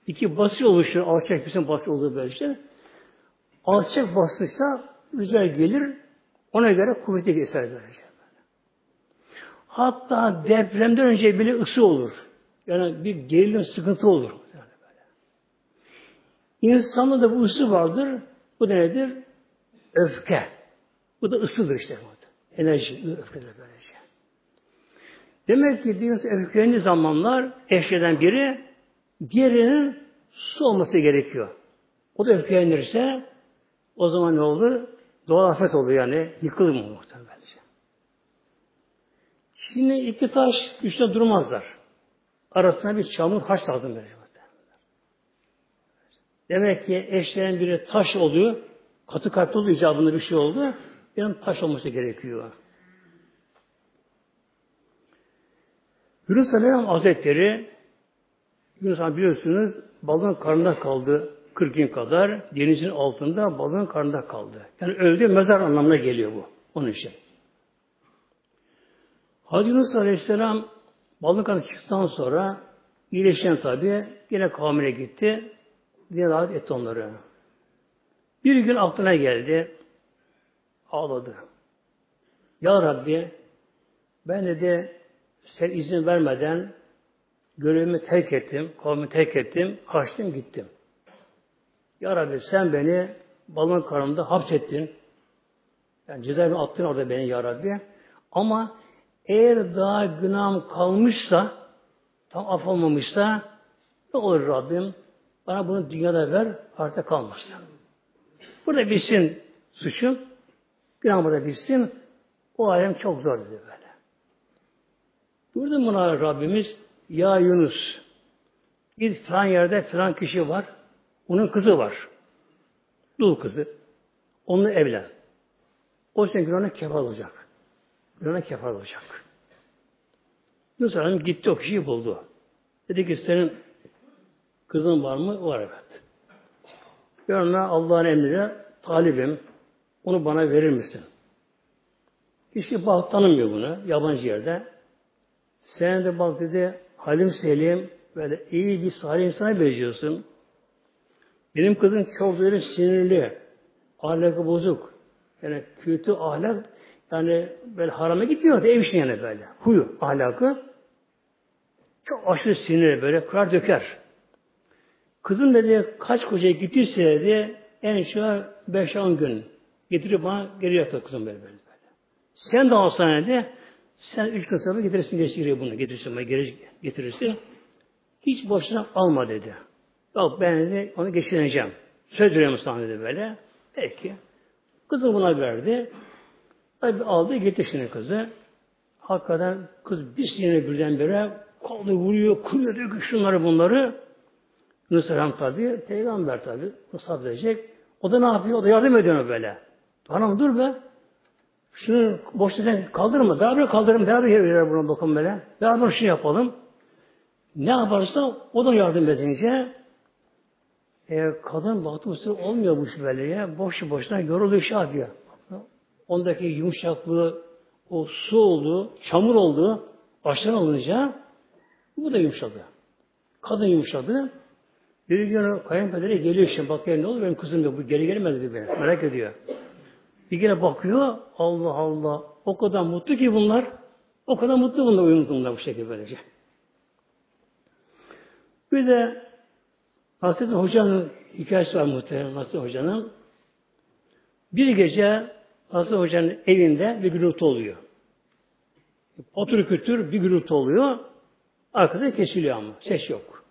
Speaker 1: İki basınç oluşur. Alçak bir basınç olur böyle işte. Alçak basınçta rüzgar gelir. Ona göre kuvveti geçer böylece. Hatta depremden önce bile ısı olur. Yani bir gerilim sıkıntı olur. Yani. İnsanda da bu ısı vardır. Bu da nedir? Öfke. Bu da ısıdır işte. Enerji, öfkedir böylece. Demek ki bir öfkelendiği zamanlar eşyeden biri diğerinin su olması gerekiyor. O da öfkelenirse o zaman ne olur? Doğal afet olur yani. Yıkılır mı muhtemelen? Şimdi iki taş üstte durmazlar. Arasına bir çamur haç lazım böyle. Demek ki eşlerin biri taş oluyor. Katı katı oluyor icabında bir şey oldu. Benim taş olması gerekiyor. Yunus Aleyhisselam Hazretleri Yunus biliyorsunuz balığın karnında kaldı 40 gün kadar. Denizin altında balığın karnında kaldı. Yani öldü mezar anlamına geliyor bu. Onun için. Hazreti Yunus Aleyhisselam balık karnı çıktıktan sonra iyileşen tabi yine kavmine gitti. Yine davet etti onları. Bir gün aklına geldi. Ağladı. Ya Rabbi ben de sen izin vermeden Görevimi terk ettim, kavmi terk ettim, kaçtım gittim. Ya Rabbi sen beni balon karnında hapsettin. Yani cezaevine attın orada beni Ya Rabbi. Ama eğer daha günahım kalmışsa tam af olmamışsa ne olur Rabbim bana bunu dünyada ver artık kalmasın. Burada bilsin suçum. Günah burada bilsin. O alem çok zor dedi böyle. Burada buna Rabbimiz ya Yunus git falan yerde falan kişi var. Onun kızı var. Dul kızı. Onunla evlen. O senin günahına kefal olacak. Günahına kefal olacak. Yunus Aleyhisselam gitti o kişiyi buldu. Dedi ki senin kızın var mı? Var evet. Ben Allah'ın emrine talibim. Onu bana verir misin? Kişi bak tanımıyor bunu. Yabancı yerde. Sen de bak dedi Halim Selim böyle iyi bir salih insana benziyorsun. Benim kızım çok böyle sinirli, ahlakı bozuk. Yani kötü ahlak yani böyle harama gitmiyor da ev işine yani böyle. Huyu, ahlakı. Çok aşırı sinirli böyle kırar döker. Kızım dedi kaç koca gittiyse dedi en beş on gün getirip bana geri yatır kızım böyle, böyle. Sen de alsan dedi sen gün sonra getirirsin geçiriyor bunu getirirsin geri getirirsin. Hiç boşuna alma dedi. Yok ben dedi onu geçireceğim. Söz veriyorum sana dedi böyle. Peki. Kızı buna verdi. Tabi aldı gitti şimdi kızı. Hakikaten kız bir sinirle birdenbire kaldı vuruyor, kırıyor, döküyor şunları bunları. Yunus Aleyhisselam tabi, peygamber tabi, Musab edecek. O da ne yapıyor? O da yardım ediyor böyle. Hanım dur be. Şunu boşta kaldırma. Beraber kaldırın. Beraber yer verir buna bakın böyle. Beraber şey yapalım. Ne yaparsa o da yardım edince e, kadın baktı olmuyor bu ya. Boş boşuna yoruluyor şey yapıyor. Ondaki yumuşaklığı o su oldu, çamur oldu, baştan alınca bu da yumuşadı. Kadın yumuşadı. Bir gün kayınpederi geliyor şimdi bakıyor ne olur benim kızım diyor. Bu geri gelmez diyor. Merak ediyor. Bir kere bakıyor Allah Allah o kadar mutlu ki bunlar o kadar mutlu bunlar uyumluluğunda bu şekilde böylece. Bir de Nasrettin Hoca'nın hikayesi var muhtemelen Nasrettin Hoca'nın. Bir gece Nasrettin Hoca'nın evinde bir gürültü oluyor. Otur kütür bir gürültü oluyor. Arkada kesiliyor ama. Ses yok.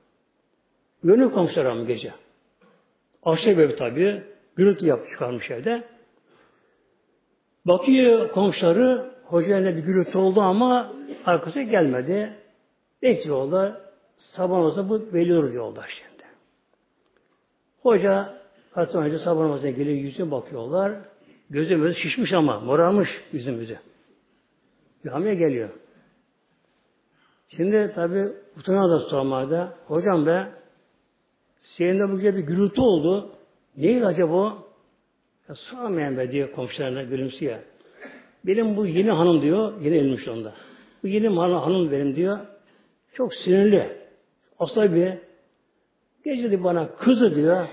Speaker 1: Gönül komşular ama gece. Ahşap evi tabi. Gürültü yap çıkarmış evde. Bakıyor komşuları hocayla bir gürültü oldu ama arkası gelmedi. Bekliyorlar. Sabah olsa bu olur diyorlar şimdi. Hoca Hasan Hoca sabah namazına geliyor yüzüne bakıyorlar. Gözü şişmiş ama morarmış yüzümüzü. Camiye geliyor. Şimdi tabi utanıyor da sormada. Hocam be senin de bu bir gürültü oldu. Neydi acaba Ya sormayan be diyor komşularına gülümsüyor. Benim bu yeni hanım diyor, yeni elmiş onda. Bu yeni hanım benim diyor. Çok sinirli. Asabi. Gece bana kızı diyor.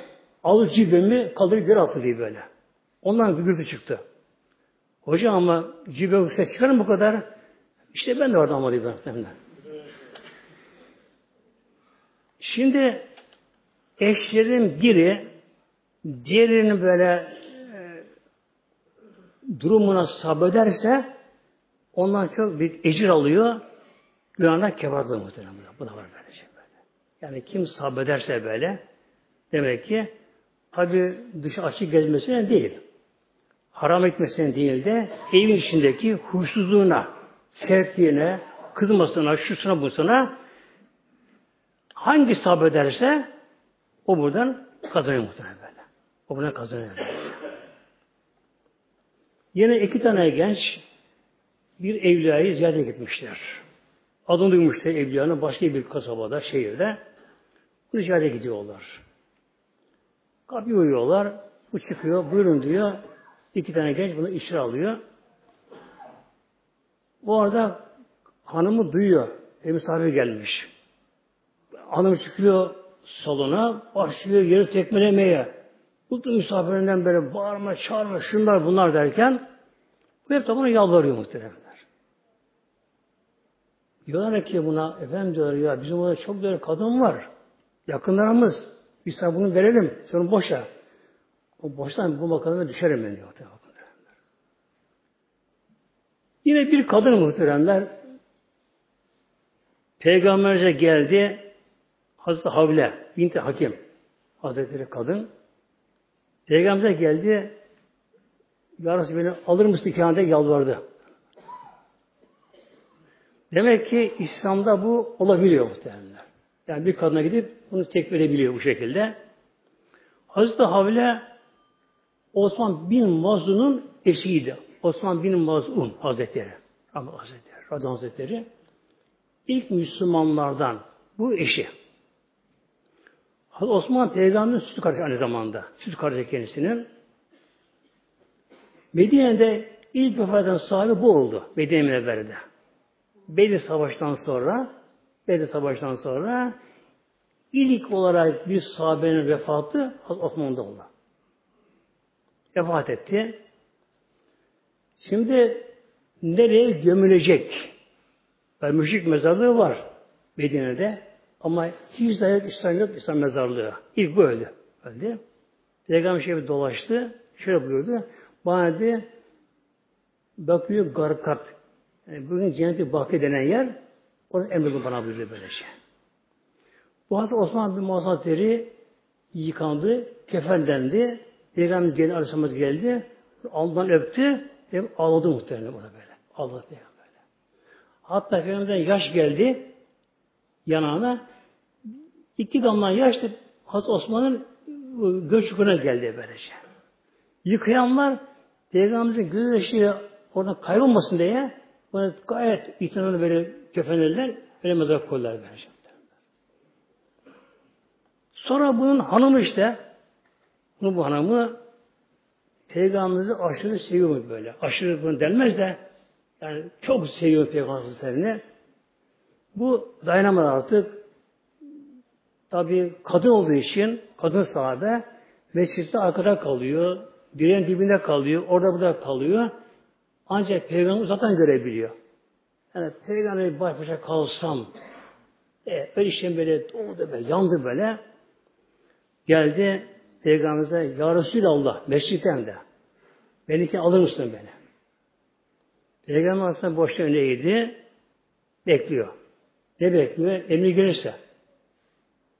Speaker 1: Alıp cibemi kaldırıp geri attı diyor böyle. Ondan gürültü çıktı. Hocam ama cibemi ses çıkar bu kadar? İşte ben de orada ama diyor ben. Şimdi eşlerin biri diğerinin böyle durumuna sabrederse ondan çok bir ecir alıyor. Günahına kefarlığı muhtemelen. Bu da var şey böyle. Yani kim sabrederse böyle demek ki tabi dışı açık gezmesine değil. Haram etmesine değil de evin içindeki huysuzluğuna, sertliğine, kızmasına, şusuna, busuna hangi sabrederse o buradan kazanıyor muhtemelen. O buradan kazanıyor. Yine iki tane genç bir evliyayı ziyaret gitmişler. Adını duymuşlar evliyanın başka bir kasabada, şehirde. Bunu ziyaret gidiyorlar. Kapıyı uyuyorlar. Bu çıkıyor, buyurun diyor. İki tane genç bunu işe alıyor. Bu arada hanımı duyuyor. E, misafir gelmiş. Hanım çıkıyor salona, başlıyor yeri tekmelemeye. Bu misafirinden böyle bağırma, çağırma, şunlar bunlar derken bu hep de yalvarıyor muhteremler. Diyorlar ki buna, efendim diyorlar ya bizim orada çok böyle kadın var. Yakınlarımız. Biz sana bunu verelim. Sonra boşa. O boştan bu makamına düşerim ben diyor. Yine bir kadın muhteremler Peygamberimize geldi Hazreti Havle, binti Hakim Hazretleri kadın. Peygamberimize geldi Ya beni alır mısın ikamete yalvardı. Demek ki İslam'da bu olabiliyor muhtemelen. Yani bir kadına gidip bunu tek verebiliyor bu şekilde. Hazreti Havle Osman bin Mazun'un eşiydi. Osman bin Mazun Hazretleri. Ama Hazretleri, Radhan Hazretleri ilk Müslümanlardan bu eşi. Hazreti Osman peygamberin sütü kardeşi aynı zamanda. Sütü kardeşi kendisinin. Medine'de ilk vefat sahibi bu oldu. Medine Münevvere'de. Bedir Savaş'tan sonra Bedir Savaş'tan sonra ilk olarak bir sahabenin vefatı Osman'da oldu. Vefat etti. Şimdi nereye gömülecek? Yani müşrik mezarlığı var Medine'de. Ama hiç dayak İslam yok, İslam mezarlığı. İlk bu öldü. Öldü. Peygamber şöyle dolaştı. Şöyle buyurdu. Bana dedi bakıyor garkat. Yani bugün cenneti bakı denen yer orada emredi bana buyurdu böyle şey. Bu hafta Osman bin Hazretleri yıkandı, kefenlendi. Peygamber geldi, Aleyhisselam geldi. Aldan öptü. Ve ağladı muhtemelen burada böyle. Ağladı Peygamber böyle. Hatta Peygamber'den yaş geldi yanağına. İki damla yaş da Hazreti Osman'ın göz çukuruna geldi böylece. Yıkayanlar Peygamberimizin göz yaşı oradan kaybolmasın diye bunu gayet itinanı böyle kefenlerler, böyle mezar koyarlar böylece. Sonra bunun hanımı işte, bunun bu hanımı Peygamberimizi aşırı seviyor böyle. Aşırı bunu denmez de yani çok seviyor Peygamberini. Bu dayanamadı artık. Tabi kadın olduğu için kadın sahabe mescitte arkada kalıyor. Direğin dibinde kalıyor. Orada burada kalıyor. Ancak peygamber zaten görebiliyor. Yani peygamber baş başa kalsam e, öyle işte böyle oldu böyle, yandı böyle. Geldi Peygamberimize Ya Resulallah mescitten de beni ki alır mısın beni? Peygamber aslında boşta öneydi. Bekliyor. Ne bekliyor? Emri gelirse.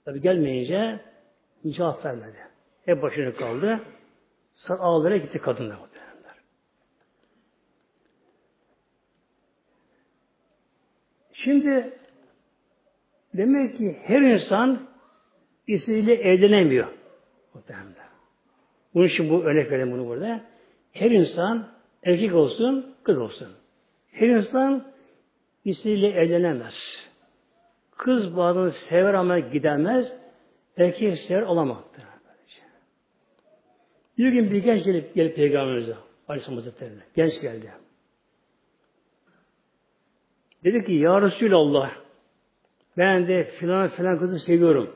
Speaker 1: Tabi gelmeyince cevap vermedi. Hep başına kaldı. Sonra ağlara gitti kadınlar muhtemelenler. Şimdi demek ki her insan istediğiyle evlenemiyor. Muhtemelen. Bunun için bu örnek verelim bunu burada. Her insan erkek olsun, kız olsun. Her insan istediğiyle evlenemez. Kız bazını sever ama gidemez. Erkek sever olamaz. Bir gün bir genç gelip, gelip Peygamberimize Aleyhisselam Hazretleri'ne. Genç geldi. Dedi ki Ya Resulallah ben de filan filan kızı seviyorum.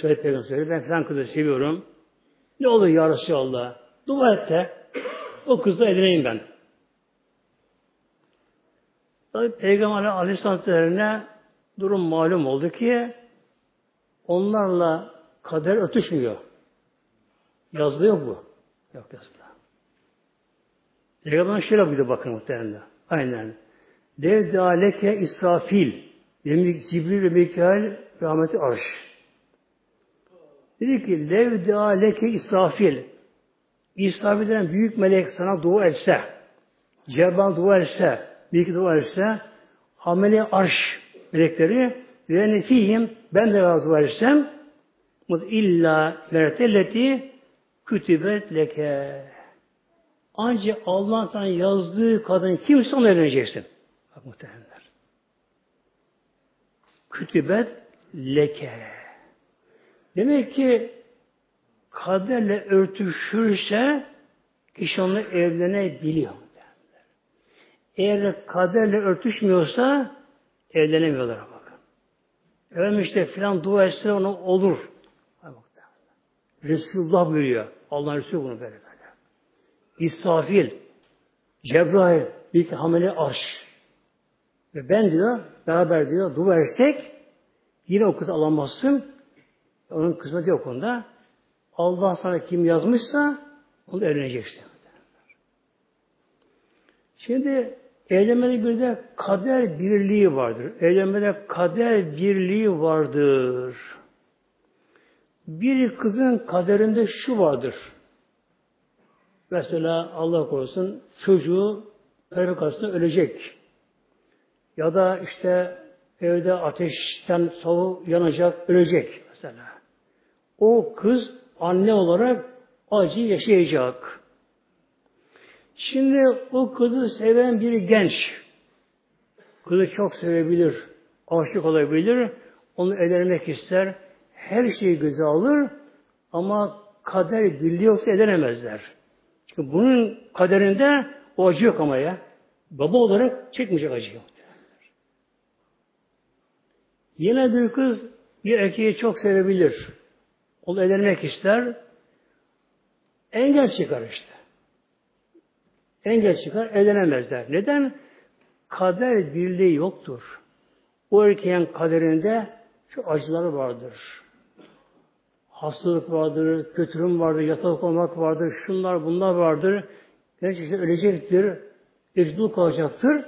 Speaker 1: Şöyle Peygamber söyledi. Ben filan kızı seviyorum. Ne olur Ya Resulallah? Dua et de o kızla edineyim ben. Tabi Peygamber Aleyhisselatü'ne durum malum oldu ki onlarla kader ötüşmüyor. Yazılı yok bu. Yok yazılı. Peygamber şöyle buyurdu bakın muhtemelen. Aynen. Dev aleke İsrafil Cibril ve Mikail rahmeti arş. Dedi ki lev aleke İsrafil İsrafil denen büyük melek sana dua etse Cebrail dua etse bir dua etse hamile arş melekleri ve nefihim ben de etsem illa meretelleti kütübet leke. Ancak Allah sana yazdığı kadın kimse onu evleneceksin. Bak muhtemelenler. Kütübet leke. Demek ki kaderle örtüşürse kişi onunla evlenebiliyor. Eğer kaderle örtüşmüyorsa evlenemiyorlar bakın. Efendim işte filan dua etse ona olur. Resulullah buyuruyor. Allah Resulü bunu böyle böyle. İsrafil, Cebrail, bir hamile arş. Ve ben diyor, beraber diyor, dua etsek yine o kız alamazsın. Onun kısmeti yok onda. Allah sana kim yazmışsa onu öğreneceksin. Şimdi Evlenmede bir de kader birliği vardır. Evlenmede kader birliği vardır. Bir kızın kaderinde şu vardır. Mesela Allah korusun çocuğu trafik arasında ölecek. Ya da işte evde ateşten soğuk yanacak, ölecek mesela. O kız anne olarak acı yaşayacak. Şimdi o kızı seven bir genç, kızı çok sevebilir, aşık olabilir, onu evlenmek ister, her şeyi göze alır ama kader birliği yoksa edinemezler. Çünkü bunun kaderinde o acı yok ama ya. Baba olarak çekmeyecek acı yok. Yine bir kız bir erkeği çok sevebilir. Onu evlenmek ister. Engel çıkar işte. Engel çıkar, evlenemezler. Neden? Kader birliği yoktur. O erkeğin kaderinde şu acılar vardır. Hastalık vardır, kötülüm vardır, yatalık olmak vardır, şunlar bunlar vardır. Gerçekten ölecektir, ecdul kalacaktır.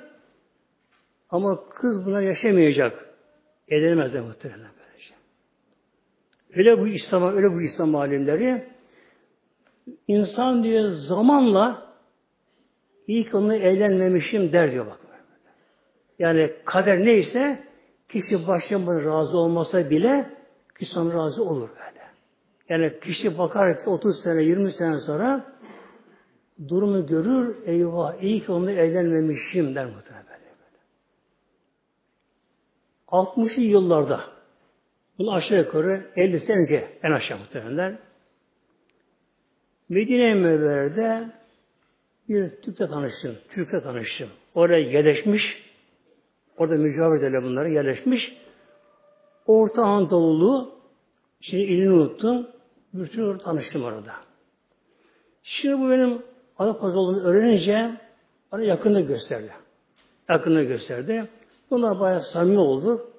Speaker 1: Ama kız buna yaşamayacak. Edilemezler muhtemelen böylece. Öyle bu İslam, öyle bu İslam alimleri insan diyor zamanla ilk onu eğlenmemişim der diyor bak. Yani kader neyse kişi baştan razı olmasa bile kişi sonra razı olur böyle. Yani kişi bakar ki 30 sene 20 sene sonra durumu görür eyvah iyi ki onunla evlenmemişim der muhtemelen. 60'lı yıllarda bunu aşağı yukarı 50 sene önce en aşağı muhtemelen Medine-i Mevver'de bir Türk'le tanıştım. Türk'le tanıştım. Oraya yerleşmiş. Orada mücavir ederler bunları yerleşmiş. Orta Anadolu'lu şimdi ilini unuttum. Bir sürü tanıştım orada. Şimdi bu benim Adapazarı olduğunu öğrenince bana yakında gösterdi. Yakında gösterdi. Bunlar bayağı samimi oldu.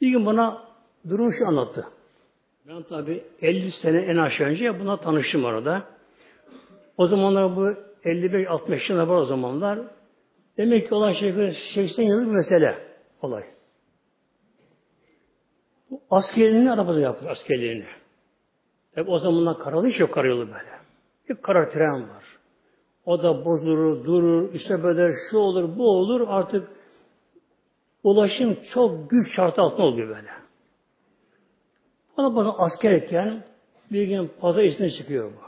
Speaker 1: Bir gün bana durum şu anlattı. Ben tabi 50 sene en aşağı önce buna tanıştım orada. O zamanlar bu 55-60 yaşında var o zamanlar. Demek ki olay şey 80 yıllık mesele olay. Bu askerliğini arabada yapıyor askerliğini. Hep o zamanlar karalı hiç yok karayolu böyle. Bir kara tren var. O da bozulur, durur, işte böyle şu olur, bu olur. Artık ulaşım çok güç şartı altında oluyor böyle. Bana bana askerken bir gün pazar içine çıkıyor bu.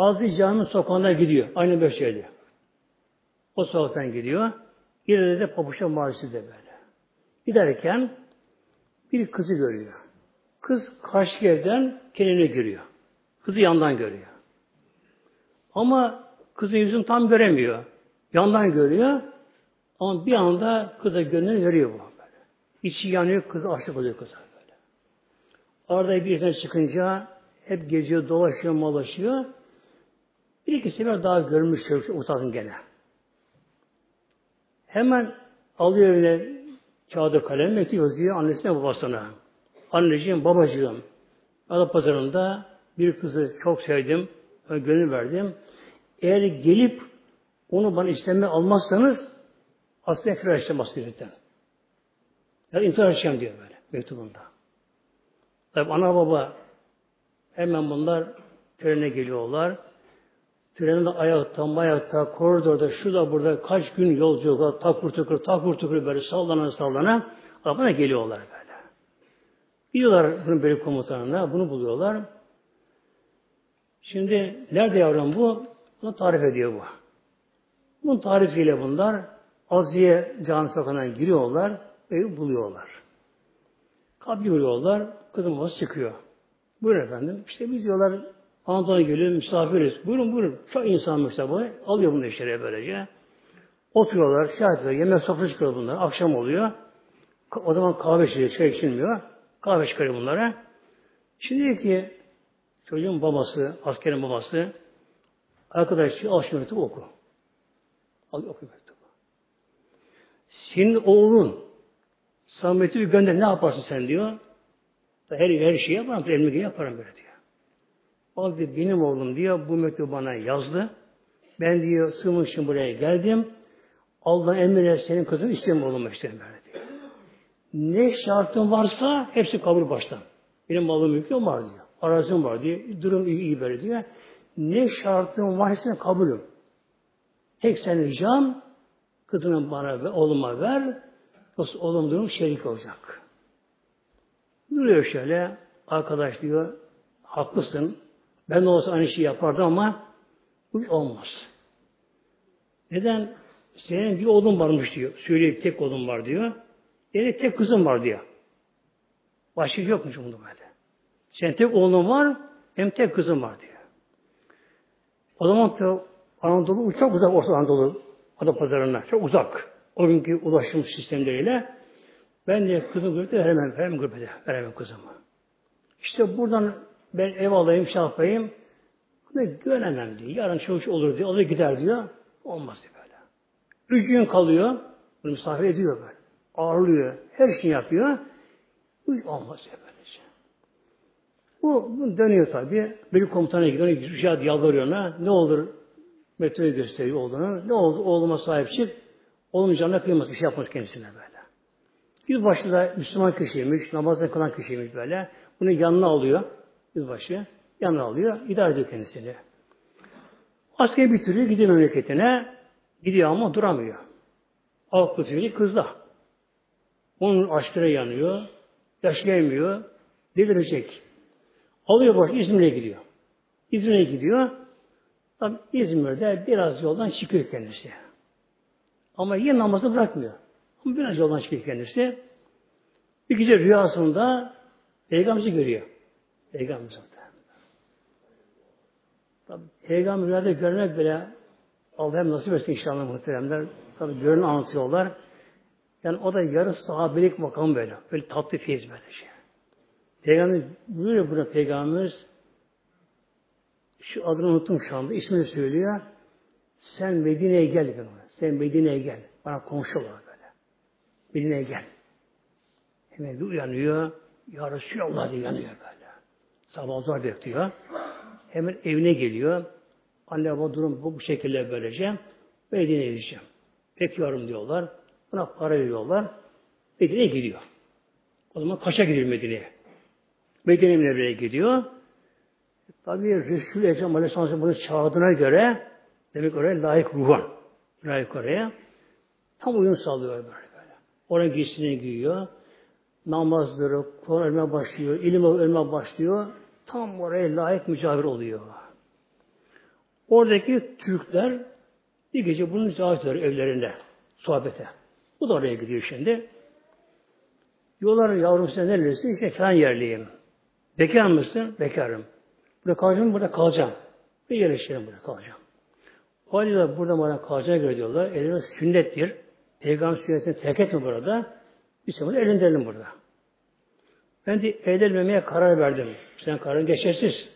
Speaker 1: Aziz Cami sokağına gidiyor. Aynı böyle şeydi. O sokaktan gidiyor. İleride de Papuç'a Mahallesi de böyle. Giderken bir kızı görüyor. Kız karşı yerden kendine giriyor. Kızı yandan görüyor. Ama kızın yüzünü tam göremiyor. Yandan görüyor. Ama bir anda kıza gönlünü veriyor bu. Böyle. İçi yanıyor, kız aşık oluyor kıza böyle. Arada bir çıkınca hep geziyor, dolaşıyor, malaşıyor. Bir iki sefer daha görmüş, utandın gene. Hemen alıyor eline kağıdı kalem, mektup yazıyor annesine babasına. Anneciğim, babacığım, Ada pazarında bir kızı çok sevdim, gönül verdim. Eğer gelip onu bana isteme almazsanız aslında firar edeceğim askeriyetten. Ya intihar edeceğim diyor böyle mektubunda. Tabi ana baba hemen bunlar trene geliyorlar. Trenin ayakta, mayakta, koridorda, şurada burada kaç gün yolculuklar, takur tukur, takur tukur böyle sallana sallana arabana geliyorlar böyle. Gidiyorlar bunun böyle komutanına, bunu buluyorlar. Şimdi nerede yavrum bu? Bunu tarif ediyor bu. Bunun tarifiyle bunlar Aziye cami sokağından giriyorlar ve buluyorlar. Kapıyı vuruyorlar, kızım babası çıkıyor. Buyurun efendim. İşte biz diyorlar Anadolu'ya geliyor, misafiriz. Buyurun buyurun. Çok insan mesela Alıyor bunu içeriye böylece. Oturuyorlar, şey yapıyor, yemek sofrası çıkıyor bunlar. Akşam oluyor. O zaman kahve içiliyor, çay içilmiyor. Kahve çıkarıyor bunlara. Şimdi diyor ki çocuğun babası, askerin babası arkadaş al şu mektubu oku. Al oku mektubu. Senin oğlun sana mektubu gönder ne yaparsın sen diyor. Her, her şeyi yaparım, elimi yaparım böyle diyor. O benim oğlum diyor bu mektubu bana yazdı. Ben diyor sığmışım buraya geldim. Allah'ın emrine senin kızın istemiyor oğlum işte böyle diyor. Ne şartın varsa hepsi kabul baştan. Benim malım mülküm var diyor. Arazim var diyor. Durum iyi, iyi böyle diyor. Ne şartın varsa kabulüm. Tek sen ricam kızını bana ve oğluma ver. Yoksa oğlum durum şerik olacak. Duruyor şöyle. Arkadaş diyor haklısın. Ben de olsa aynı şeyi yapardım ama bu olmaz. Neden? Senin bir oğlun varmış diyor. Söyleyip tek oğlum var diyor. Yani tek kızım var diyor. Başka yokmuş bunda böyle. Senin tek oğlun var, hem tek kızım var diyor. O zaman da Anadolu çok uzak Orta Anadolu Adapazarı'na. Çok uzak. O günkü ulaşım sistemleriyle ben de kızım grubu veremem, veremem grubu veremem kızımı. İşte buradan ben ev alayım, şey yapayım. Ne güvenemem diye. Yarın çavuş olur diye. Alır gider diyor. Olmaz diye böyle. Üç gün kalıyor. Bunu misafir ediyor böyle. Ağırlıyor. Her şeyi yapıyor. Bu olmaz diye böylece. Bu, bu dönüyor tabi. Bir komutana gidiyor. Rüşad yalvarıyor ona. Ne olur metroyu gösteriyor olduğunu. Ne oldu oğluma sahip çık. Oğlum canına kıymaz bir şey yapmış kendisine böyle. Yüzbaşı da Müslüman kişiymiş, namazda kılan kişiymiş böyle. Bunu yanına alıyor. Yüzbaşı. Yanına alıyor. idare ediyor kendisini. Asker bitiriyor. Gidiyor memleketine. Gidiyor ama duramıyor. Alt kutuyla kızda. Onun aşkına yanıyor. Yaşayamıyor. Delirecek. Alıyor baş İzmir'e gidiyor. İzmir'e gidiyor. Tabi İzmir'de biraz yoldan çıkıyor kendisi. Ama yine namazı bırakmıyor. Ama biraz yoldan çıkıyor kendisi. Bir gece rüyasında Peygamber'i görüyor. Peygamber'i Tabi Peygamber rüyada görmek bile Allah'ım nasip etsin inşallah muhteremler. Tabi görün anlatıyorlar. Yani o da yarı sahabelik makam böyle. Böyle tatlı feyiz böyle şey. Peygamber buyuruyor burada Peygamberimiz şu adını unuttum şu anda. ismini söylüyor. Sen Medine'ye gel. Sen Medine'ye gel. Bana komşu ol böyle. Medine'ye gel. Hemen bir uyanıyor. Ya Resulallah diye yanıyor böyle. Sabah zor bekliyor. Hemen evine geliyor. Anne baba durum bu, bu şekilde böylece. Medine'ye gideceğim. Peki yavrum diyorlar. Buna para veriyorlar. Medine'ye gidiyor. O zaman kaça gidiyor Medine'ye? Medine Münevvere'ye gidiyor. Tabi Resul-i Ekrem Aleyhisselam bunu çağırdığına göre demek oraya layık ruhan. Layık oraya. Tam uyum sağlıyor böyle böyle. Oraya giysini giyiyor. Namazları, Kur'an ölme başlıyor, ilim ölme başlıyor. Tam oraya layık mücavir oluyor. Oradaki Türkler bir gece bunun ziyaret evlerinde, sohbete. Bu da oraya gidiyor şimdi. Diyorlar yavrum sen nerelisin? İşte falan yerliyim. Bekar mısın? Bekarım. Burada kalacağım Burada kalacağım. Bir yerleşelim burada kalacağım. O halde burada bana kalacağına göre diyorlar. Elime sünnettir. Peygamber sünnetini terk etme burada. Bir zaman elindelim burada. Ben de evlenmemeye karar verdim. Sen kararın geçersiz.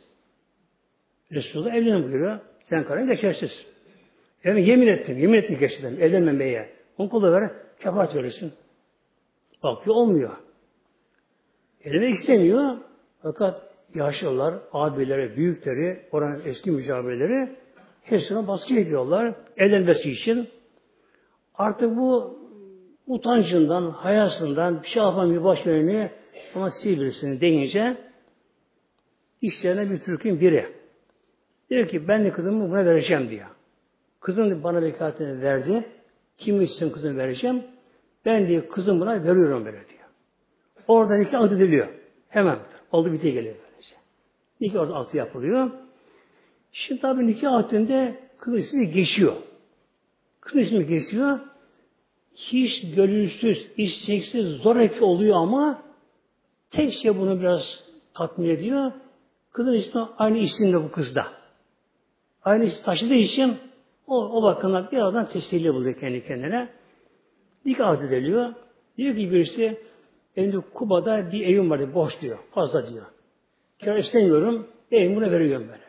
Speaker 1: Resulullah evlenin buyuruyor. Sen kararın geçersiz. Yani yemin ettim. Yemin ettim geçtim. Evlenmemeye. Onu kulu ver. Kefaat verirsin. Bakıyor olmuyor. Evlenmek istemiyor. Fakat yaşlılar, abileri, büyükleri, oranın eski mücadeleleri hepsine baskı ediyorlar. Evlenmesi için. Artık bu utancından, hayasından bir şey yapan bir başvereni ama siz deyince işlerine bir Türk'ün biri. Diyor ki ben de kızımı buna vereceğim diyor. Kızım bana vekaletini verdi. Kim istedim kızımı vereceğim. Ben diye kızım buna veriyorum böyle diyor. Orada iki adı ediliyor. Hemen. Oldu bitiye geliyor böylece. Nikah orada altı yapılıyor. Şimdi tabi nikah altında kız ismi geçiyor. Kız ismi geçiyor. Hiç gönülsüz, isteksiz, zor oluyor ama tek şey bunu biraz tatmin ediyor. Kızın ismi aynı isimde bu kızda. Aynı isim taşıdığı için o, o bakımdan birazdan teselli buluyor kendi kendine. Nikah ediliyor. Diyor ki birisi benim Kuba'da bir evim var boş diyor. Fazla diyor. Kira istemiyorum. Evimi buna veriyorum böyle.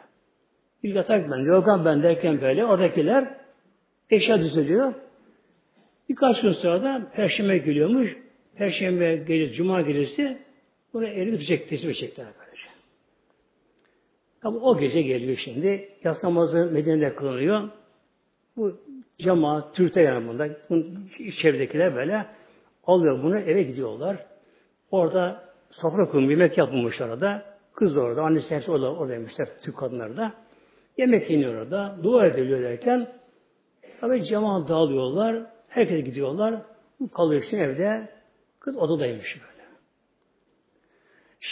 Speaker 1: Bir yatak ben, yorgan ben derken böyle oradakiler eşya düzeliyor. Birkaç gün sonra da Perşembe geliyormuş. Perşembe gecesi, Cuma gecesi bunu eli tutacak, teslim edecekler böylece. O gece geliyor şimdi. Yas namazı Medine'de kılınıyor. Bu cemaat, bunda. Bunun çevredekiler böyle alıyor bunu eve gidiyorlar. Orada sofra kurmuş, yemek yapılmış orada. Kız da orada, annesi hepsi orada, oradaymışlar, Türk kadınları da. Yemek yeniyor orada, dua ediliyor derken tabi cemaat dağılıyorlar, herkes gidiyorlar. Kalıyor işte evde, kız odadaymış böyle.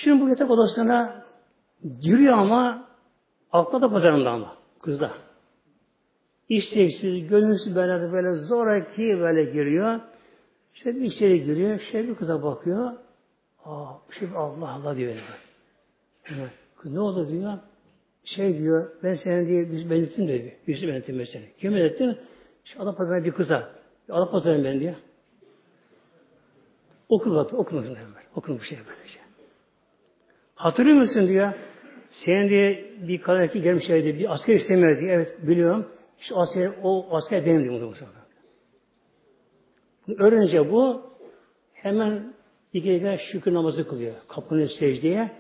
Speaker 1: Şimdi bu yatak odasına giriyor ama akla da pazarında ama kızda. İsteksiz, gönülsüz böyle böyle zoraki böyle giriyor. İşte bir içeri giriyor, şey bir kıza bakıyor. Aa, şey Allah Allah diyor. Yani, ne oldu diyor. Şey diyor, ben seni diye biz benzettim dedi. Yüzü benzettim mesela. Kim benzettin? İşte Adapazarı'na bir kıza. Adapazarı'na ben diyor. Okul bak, okul diyor. Okul bu şey böyle şey. Hatırlıyor musun diyor. Senin diye bir kadın erkek gelmişlerdi, bir asker istemedi diye. Evet biliyorum. İşte asker, o asker benim diyor bu sefer. Öğrenince bu hemen iki rekat şükür namazı kılıyor. Kapının secdeye.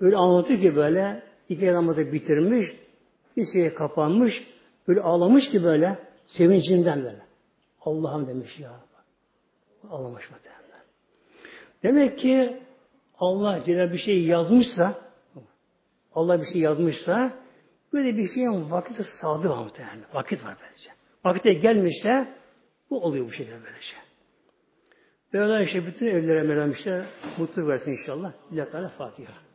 Speaker 1: Öyle anlatıyor ki böyle iki namazı bitirmiş, bir şeye kapanmış, böyle ağlamış ki böyle sevincinden böyle. Allah'ım demiş ya. Ağlamış muhtemelen. Demek ki Allah Celle bir şey yazmışsa Allah bir şey yazmışsa böyle bir şeyin vakti sadı var muhtemelen. Vakit var böylece. Vakite gelmişse bu oluyor bu şekilde böylece. Böyle işte bütün evlere Mevlam işte mutlu versin inşallah. İlahi Fatiha.